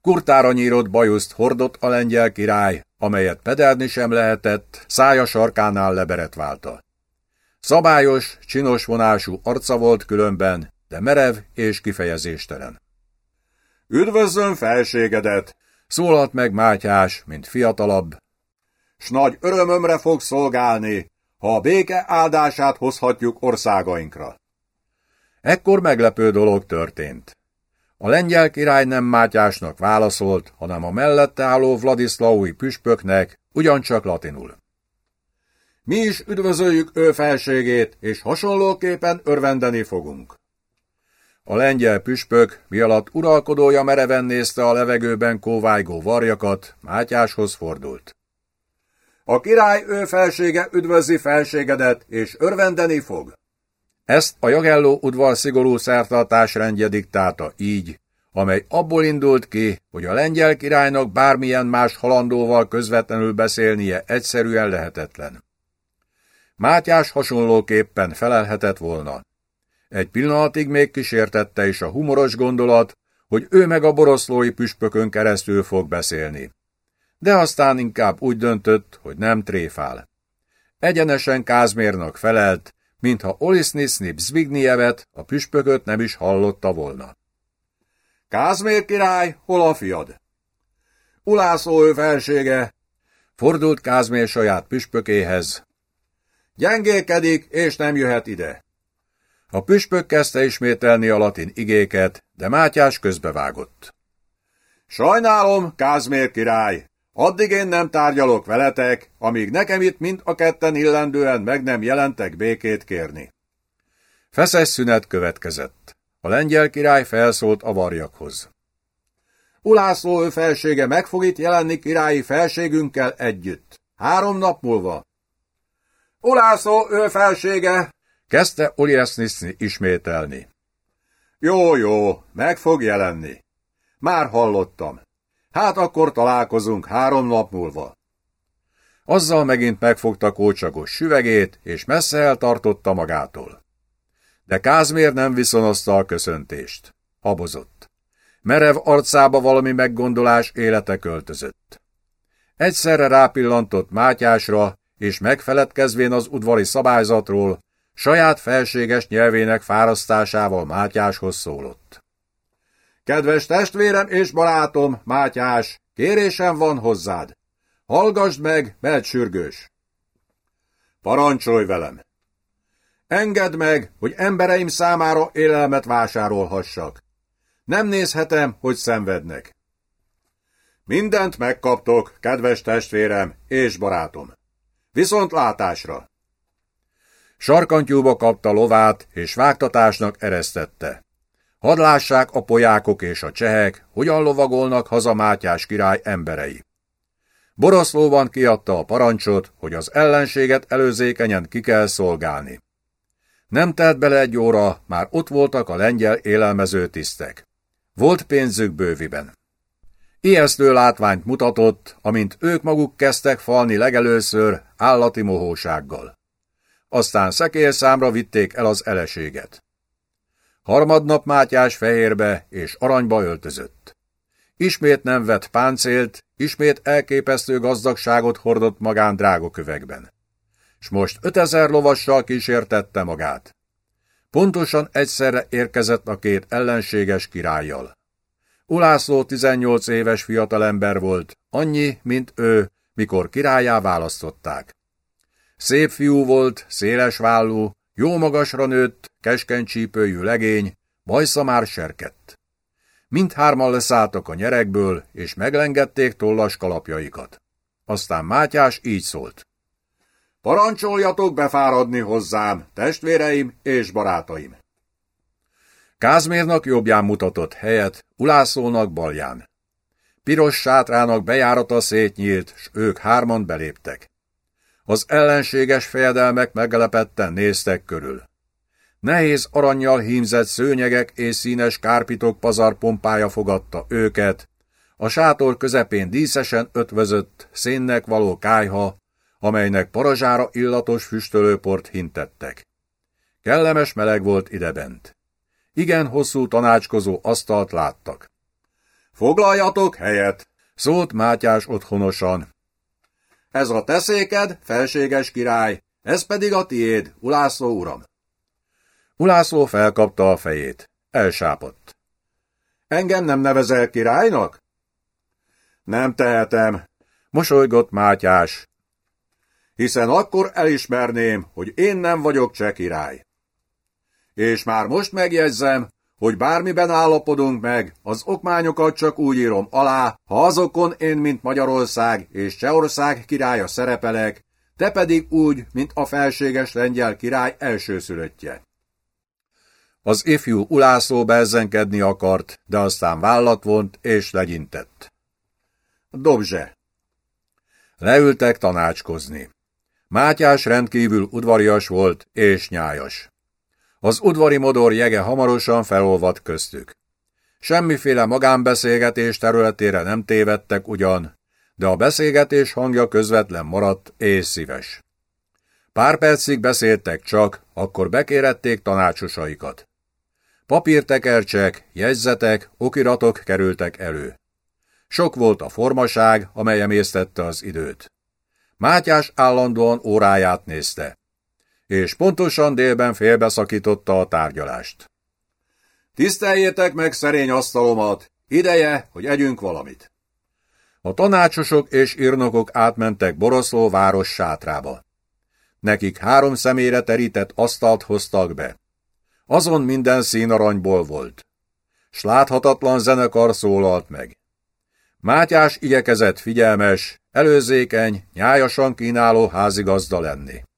[SPEAKER 1] Kurtára nyírott bajuszt hordott a lengyel király, amelyet pederni sem lehetett, szája sarkánál leberet válta. Szabályos, csinos vonású arca volt különben, de merev és kifejezéstelen. Üdvözlöm felségedet! Szólalt meg Mátyás, mint fiatalabb. S nagy örömömre fog szolgálni, ha a béke áldását hozhatjuk országainkra. Ekkor meglepő dolog történt. A lengyel király nem Mátyásnak válaszolt, hanem a mellette álló Vladislaui püspöknek, ugyancsak latinul. Mi is üdvözöljük ő felségét, és hasonlóképpen örvendeni fogunk. A lengyel püspök, mi alatt uralkodója mereven nézte a levegőben kóvájgó varjakat, Mátyáshoz fordult. A király ő felsége üdvözli felségedet, és örvendeni fog. Ezt a jogelló udvar szigorú szertartás rendje diktálta így, amely abból indult ki, hogy a lengyel királynak bármilyen más halandóval közvetlenül beszélnie egyszerűen lehetetlen. Mátyás hasonlóképpen felelhetett volna. Egy pillanatig még kísértette is a humoros gondolat, hogy ő meg a boroszlói püspökön keresztül fog beszélni. De aztán inkább úgy döntött, hogy nem tréfál. Egyenesen Kázmérnak felelt, mintha Olisnisznip Zbignievet, a püspököt nem is hallotta volna. Kázmér király, hol a fiad? Ulászó ő felsége, fordult Kázmér saját püspökéhez. Gyengélkedik, és nem jöhet ide. A püspök kezdte ismételni a latin igéket, de Mátyás közbevágott. Sajnálom, Kázmér király, addig én nem tárgyalok veletek, amíg nekem itt mind a ketten illendően meg nem jelentek békét kérni. Feszes szünet következett. A lengyel király felszólt a varjakhoz. Ulászló ő felsége meg fog itt jelenni királyi felségünkkel együtt. Három nap múlva. Ulászló ő felsége, Kezdte Oliasniszni ismételni. Jó, jó, meg fog jelenni. Már hallottam. Hát akkor találkozunk három nap múlva. Azzal megint megfogta kócsagos süvegét, és messze eltartotta magától. De Kázmér nem viszonozta a köszöntést. Habozott. Merev arcába valami meggondolás élete költözött. Egyszerre rápillantott Mátyásra, és megfeledkezvén az udvari szabályzatról, saját felséges nyelvének fárasztásával Mátyáshoz szólott. Kedves testvérem és barátom, Mátyás, kérésem van hozzád. Hallgasd meg, mert sürgős. Parancsolj velem! Engedd meg, hogy embereim számára élelmet vásárolhassak. Nem nézhetem, hogy szenvednek. Mindent megkaptok, kedves testvérem és barátom. Viszont látásra! Sarkantyúba kapta lovát, és vágtatásnak eresztette. Hadd lássák a polyákok és a csehek, hogyan lovagolnak haza Mátyás király emberei. Boroszlóban kiadta a parancsot, hogy az ellenséget előzékenyen ki kell szolgálni. Nem telt bele egy óra, már ott voltak a lengyel élelmező tisztek. Volt pénzük bőviben. Ijesztő látványt mutatott, amint ők maguk kezdtek falni legelőször állati mohósággal. Aztán szekérszámra vitték el az eleséget. Harmadnap Mátyás fehérbe és aranyba öltözött. Ismét nem vett páncélt, ismét elképesztő gazdagságot hordott magán drágokövekben. S most ötezer lovassal kísértette magát. Pontosan egyszerre érkezett a két ellenséges királlyal. Ulászló 18 éves fiatalember volt, annyi, mint ő, mikor királyá választották. Szép fiú volt, széles vállú, jó magasra nőtt, keskeny csípőjű legény, bajsza már serkett. Mindhárman leszálltak a nyerekből, és meglengedték tollas kalapjaikat. Aztán Mátyás így szólt. Parancsoljatok befáradni hozzám, testvéreim és barátaim! Kázmérnak jobbján mutatott helyet, Ulászónak balján. Piros sátrának bejárata szétnyílt, s ők hárman beléptek. Az ellenséges fejedelmek meglepetten néztek körül. Nehéz aranyjal hímzett szőnyegek és színes kárpitok pazarpompája fogadta őket, a sátor közepén díszesen ötvözött, szénnek való kájha, amelynek parazsára illatos füstölőport hintettek. Kellemes meleg volt idebent. Igen hosszú tanácskozó asztalt láttak. Foglaljatok helyet, szólt Mátyás otthonosan. Ez a teszéked, felséges király, ez pedig a tiéd, Ulászló uram. Ulászló felkapta a fejét. Elsápadt. Engem nem nevezel királynak? Nem tehetem, mosolygott Mátyás. Hiszen akkor elismerném, hogy én nem vagyok cseh király. És már most megjegyzem, hogy bármiben állapodunk meg, az okmányokat csak úgy írom alá, ha azokon én, mint Magyarország és Csehország királya szerepelek, te pedig úgy, mint a felséges lengyel király elsőszülöttje. Az ifjú ulászó bezzenkedni akart, de aztán vállat vont és legyintett. Dobzse! Leültek tanácskozni. Mátyás rendkívül udvarias volt és nyájas. Az udvari modor jege hamarosan felolvadt köztük. Semmiféle magánbeszélgetés területére nem tévedtek ugyan, de a beszélgetés hangja közvetlen maradt és szíves. Pár percig beszéltek csak, akkor bekérették tanácsosaikat. Papírtekercsek, jegyzetek, okiratok kerültek elő. Sok volt a formaság, amely emésztette az időt. Mátyás állandóan óráját nézte és pontosan délben félbeszakította a tárgyalást. Tiszteljétek meg szerény asztalomat, ideje, hogy együnk valamit. A tanácsosok és írnokok átmentek Boroszló város sátrába. Nekik három személyre terített asztalt hoztak be. Azon minden színaranyból volt. S láthatatlan zenekar szólalt meg. Mátyás igyekezett figyelmes, előzékeny, nyájasan kínáló házigazda lenni.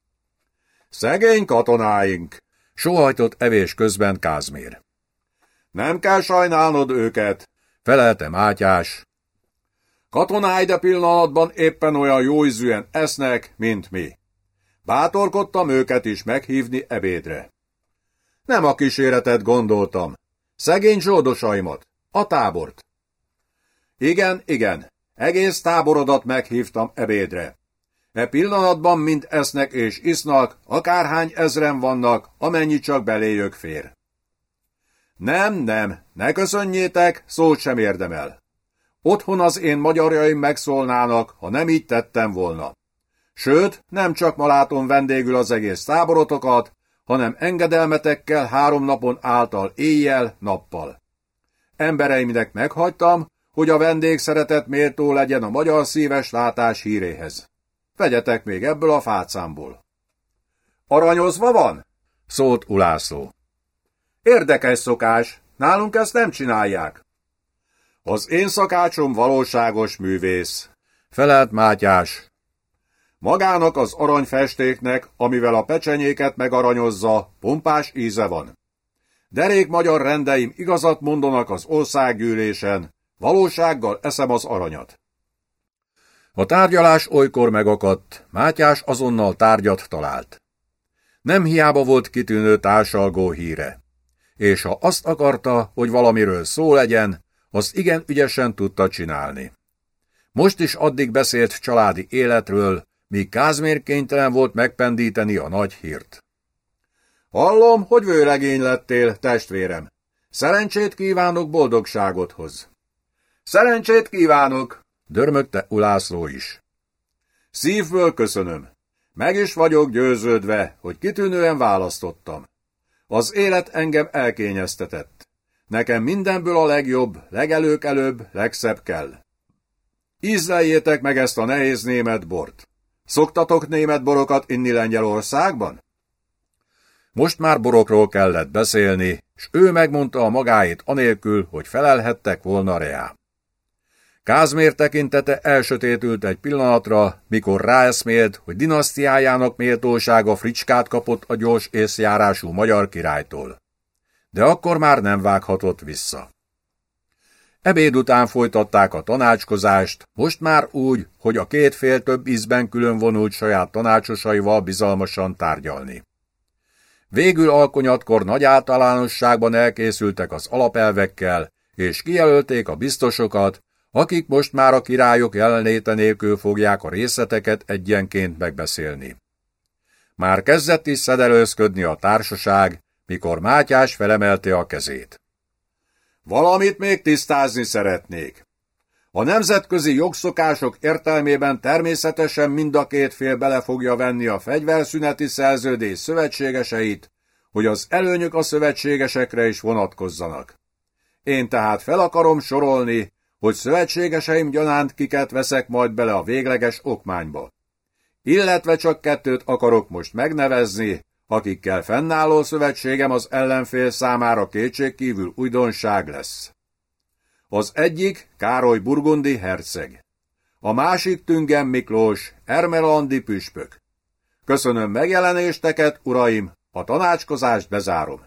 [SPEAKER 1] Szegény katonáink! Sohajtott evés közben Kázmér. Nem kell sajnálnod őket, felelte Mátyás. Katonái de pillanatban éppen olyan jó ízűen esznek, mint mi. Bátorkodtam őket is meghívni ebédre. Nem a kíséretet gondoltam. Szegény zsoldosaimat, a tábort. Igen, igen, egész táborodat meghívtam ebédre. E pillanatban mind esznek és isznak, akárhány ezren vannak, amennyi csak beléjük fér. Nem, nem, ne köszönjétek, szót sem érdemel. Otthon az én magyarjaim megszólnának, ha nem így tettem volna. Sőt, nem csak ma látom vendégül az egész táborotokat, hanem engedelmetekkel három napon által éjjel, nappal. Embereimnek meghagytam, hogy a vendég szeretet méltó legyen a magyar szíves látás híréhez. Vegyetek még ebből a fácámból. Aranyozva van? szólt Ulászló. Érdekes szokás, nálunk ezt nem csinálják. Az én szakácsom valóságos művész, felelt Mátyás. Magának az aranyfestéknek, amivel a pecsenyéket megaranyozza, pompás íze van. Derék magyar rendeim igazat mondanak az országgyűlésen, valósággal eszem az aranyat. A tárgyalás olykor megakadt, Mátyás azonnal tárgyat talált. Nem hiába volt kitűnő társalgó híre. és ha azt akarta, hogy valamiről szó legyen, azt igen ügyesen tudta csinálni. Most is addig beszélt családi életről, míg Kázmér kénytelen volt megpendíteni a nagy hírt. Hallom, hogy vőlegény lettél, testvérem. Szerencsét kívánok boldogságodhoz. Szerencsét kívánok, dörmögte Ulászló is. Szívből köszönöm. Meg is vagyok győződve, hogy kitűnően választottam. Az élet engem elkényeztetett. Nekem mindenből a legjobb, legelők-előbb, legszebb kell. Ízleljétek meg ezt a nehéz német bort. Szoktatok német borokat inni Lengyelországban? Most már borokról kellett beszélni, s ő megmondta a magáit anélkül, hogy felelhettek volna reá. Kázmér tekintete elsötétült egy pillanatra, mikor ráeszmélt, hogy dinasztiájának méltósága fricskát kapott a gyors észjárású magyar királytól. De akkor már nem vághatott vissza. Ebéd után folytatták a tanácskozást, most már úgy, hogy a két fél több ízben külön vonult saját tanácsosaival bizalmasan tárgyalni. Végül alkonyatkor nagy általánosságban elkészültek az alapelvekkel, és kijelölték a biztosokat, akik most már a királyok jelenléte nélkül fogják a részleteket egyenként megbeszélni. Már kezdett is szedelőzködni a társaság, mikor Mátyás felemelte a kezét. Valamit még tisztázni szeretnék. A nemzetközi jogszokások értelmében természetesen mind a két fél bele fogja venni a fegyverszüneti szerződés szövetségeseit, hogy az előnyök a szövetségesekre is vonatkozzanak. Én tehát fel akarom sorolni, hogy szövetségeseim gyanánt kiket veszek majd bele a végleges okmányba. Illetve csak kettőt akarok most megnevezni, akikkel fennálló szövetségem az ellenfél számára kétségkívül újdonság lesz. Az egyik Károly Burgundi herceg, a másik Tüngen Miklós, Ermelandi püspök. Köszönöm megjelenésteket, uraim, a tanácskozást bezárom.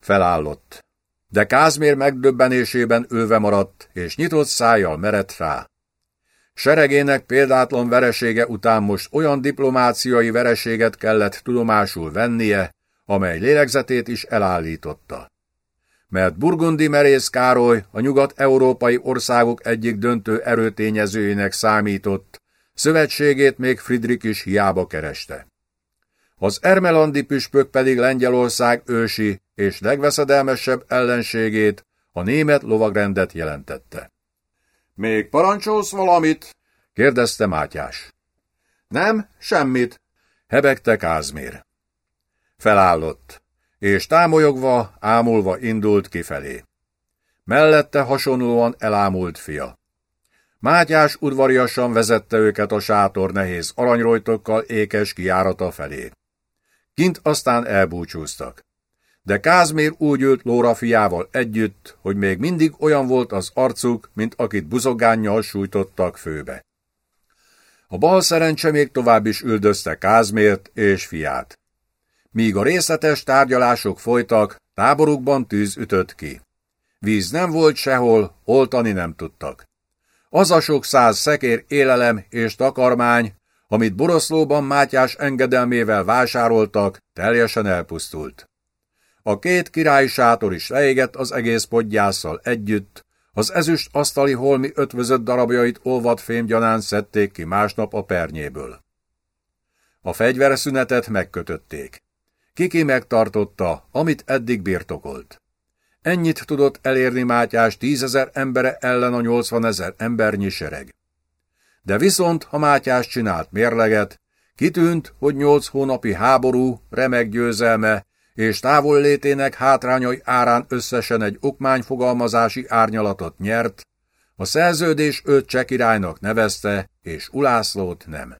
[SPEAKER 1] Felállott. De Kázmér megdöbbenésében ülve maradt, és nyitott szájjal merett rá. Seregének példátlan veresége után most olyan diplomáciai vereséget kellett tudomásul vennie, amely lélegzetét is elállította. Mert Burgundi merész Károly a nyugat-európai országok egyik döntő erőtényezőjének számított, szövetségét még Friedrich is hiába kereste. Az Ermelandi püspök pedig Lengyelország ősi és legveszedelmesebb ellenségét, a német lovagrendet jelentette. Még parancsolsz valamit? kérdezte Mátyás. Nem, semmit, hebegte Kázmér. Felállott, és támolyogva, ámulva indult kifelé. Mellette hasonlóan elámult fia. Mátyás udvariasan vezette őket a sátor nehéz aranyrojtokkal ékes kiárata felé. Kint aztán elbúcsúztak. De Kázmér úgy ült Lóra fiával együtt, hogy még mindig olyan volt az arcuk, mint akit buzogánnyal sújtottak főbe. A bal szerencse még tovább is üldözte Kázmért és fiát. Míg a részletes tárgyalások folytak, táborukban tűz ütött ki. Víz nem volt sehol, oltani nem tudtak. Az a sok száz szekér élelem és takarmány, amit Boroszlóban Mátyás engedelmével vásároltak, teljesen elpusztult. A két királyi sátor is leégett az egész podgyásszal együtt, az ezüst asztali holmi ötvözött darabjait olvad fémgyanán szedték ki másnap a pernyéből. A fegyverszünetet megkötötték. Kiki megtartotta, amit eddig birtokolt. Ennyit tudott elérni Mátyás tízezer embere ellen a nyolcvanezer embernyi sereg. De viszont, ha Mátyás csinált mérleget, kitűnt, hogy nyolc hónapi háború, remek győzelme és távollétének hátrányai árán összesen egy okmányfogalmazási árnyalatot nyert, a szerződés öt csekirálynak nevezte, és Ulászlót nem.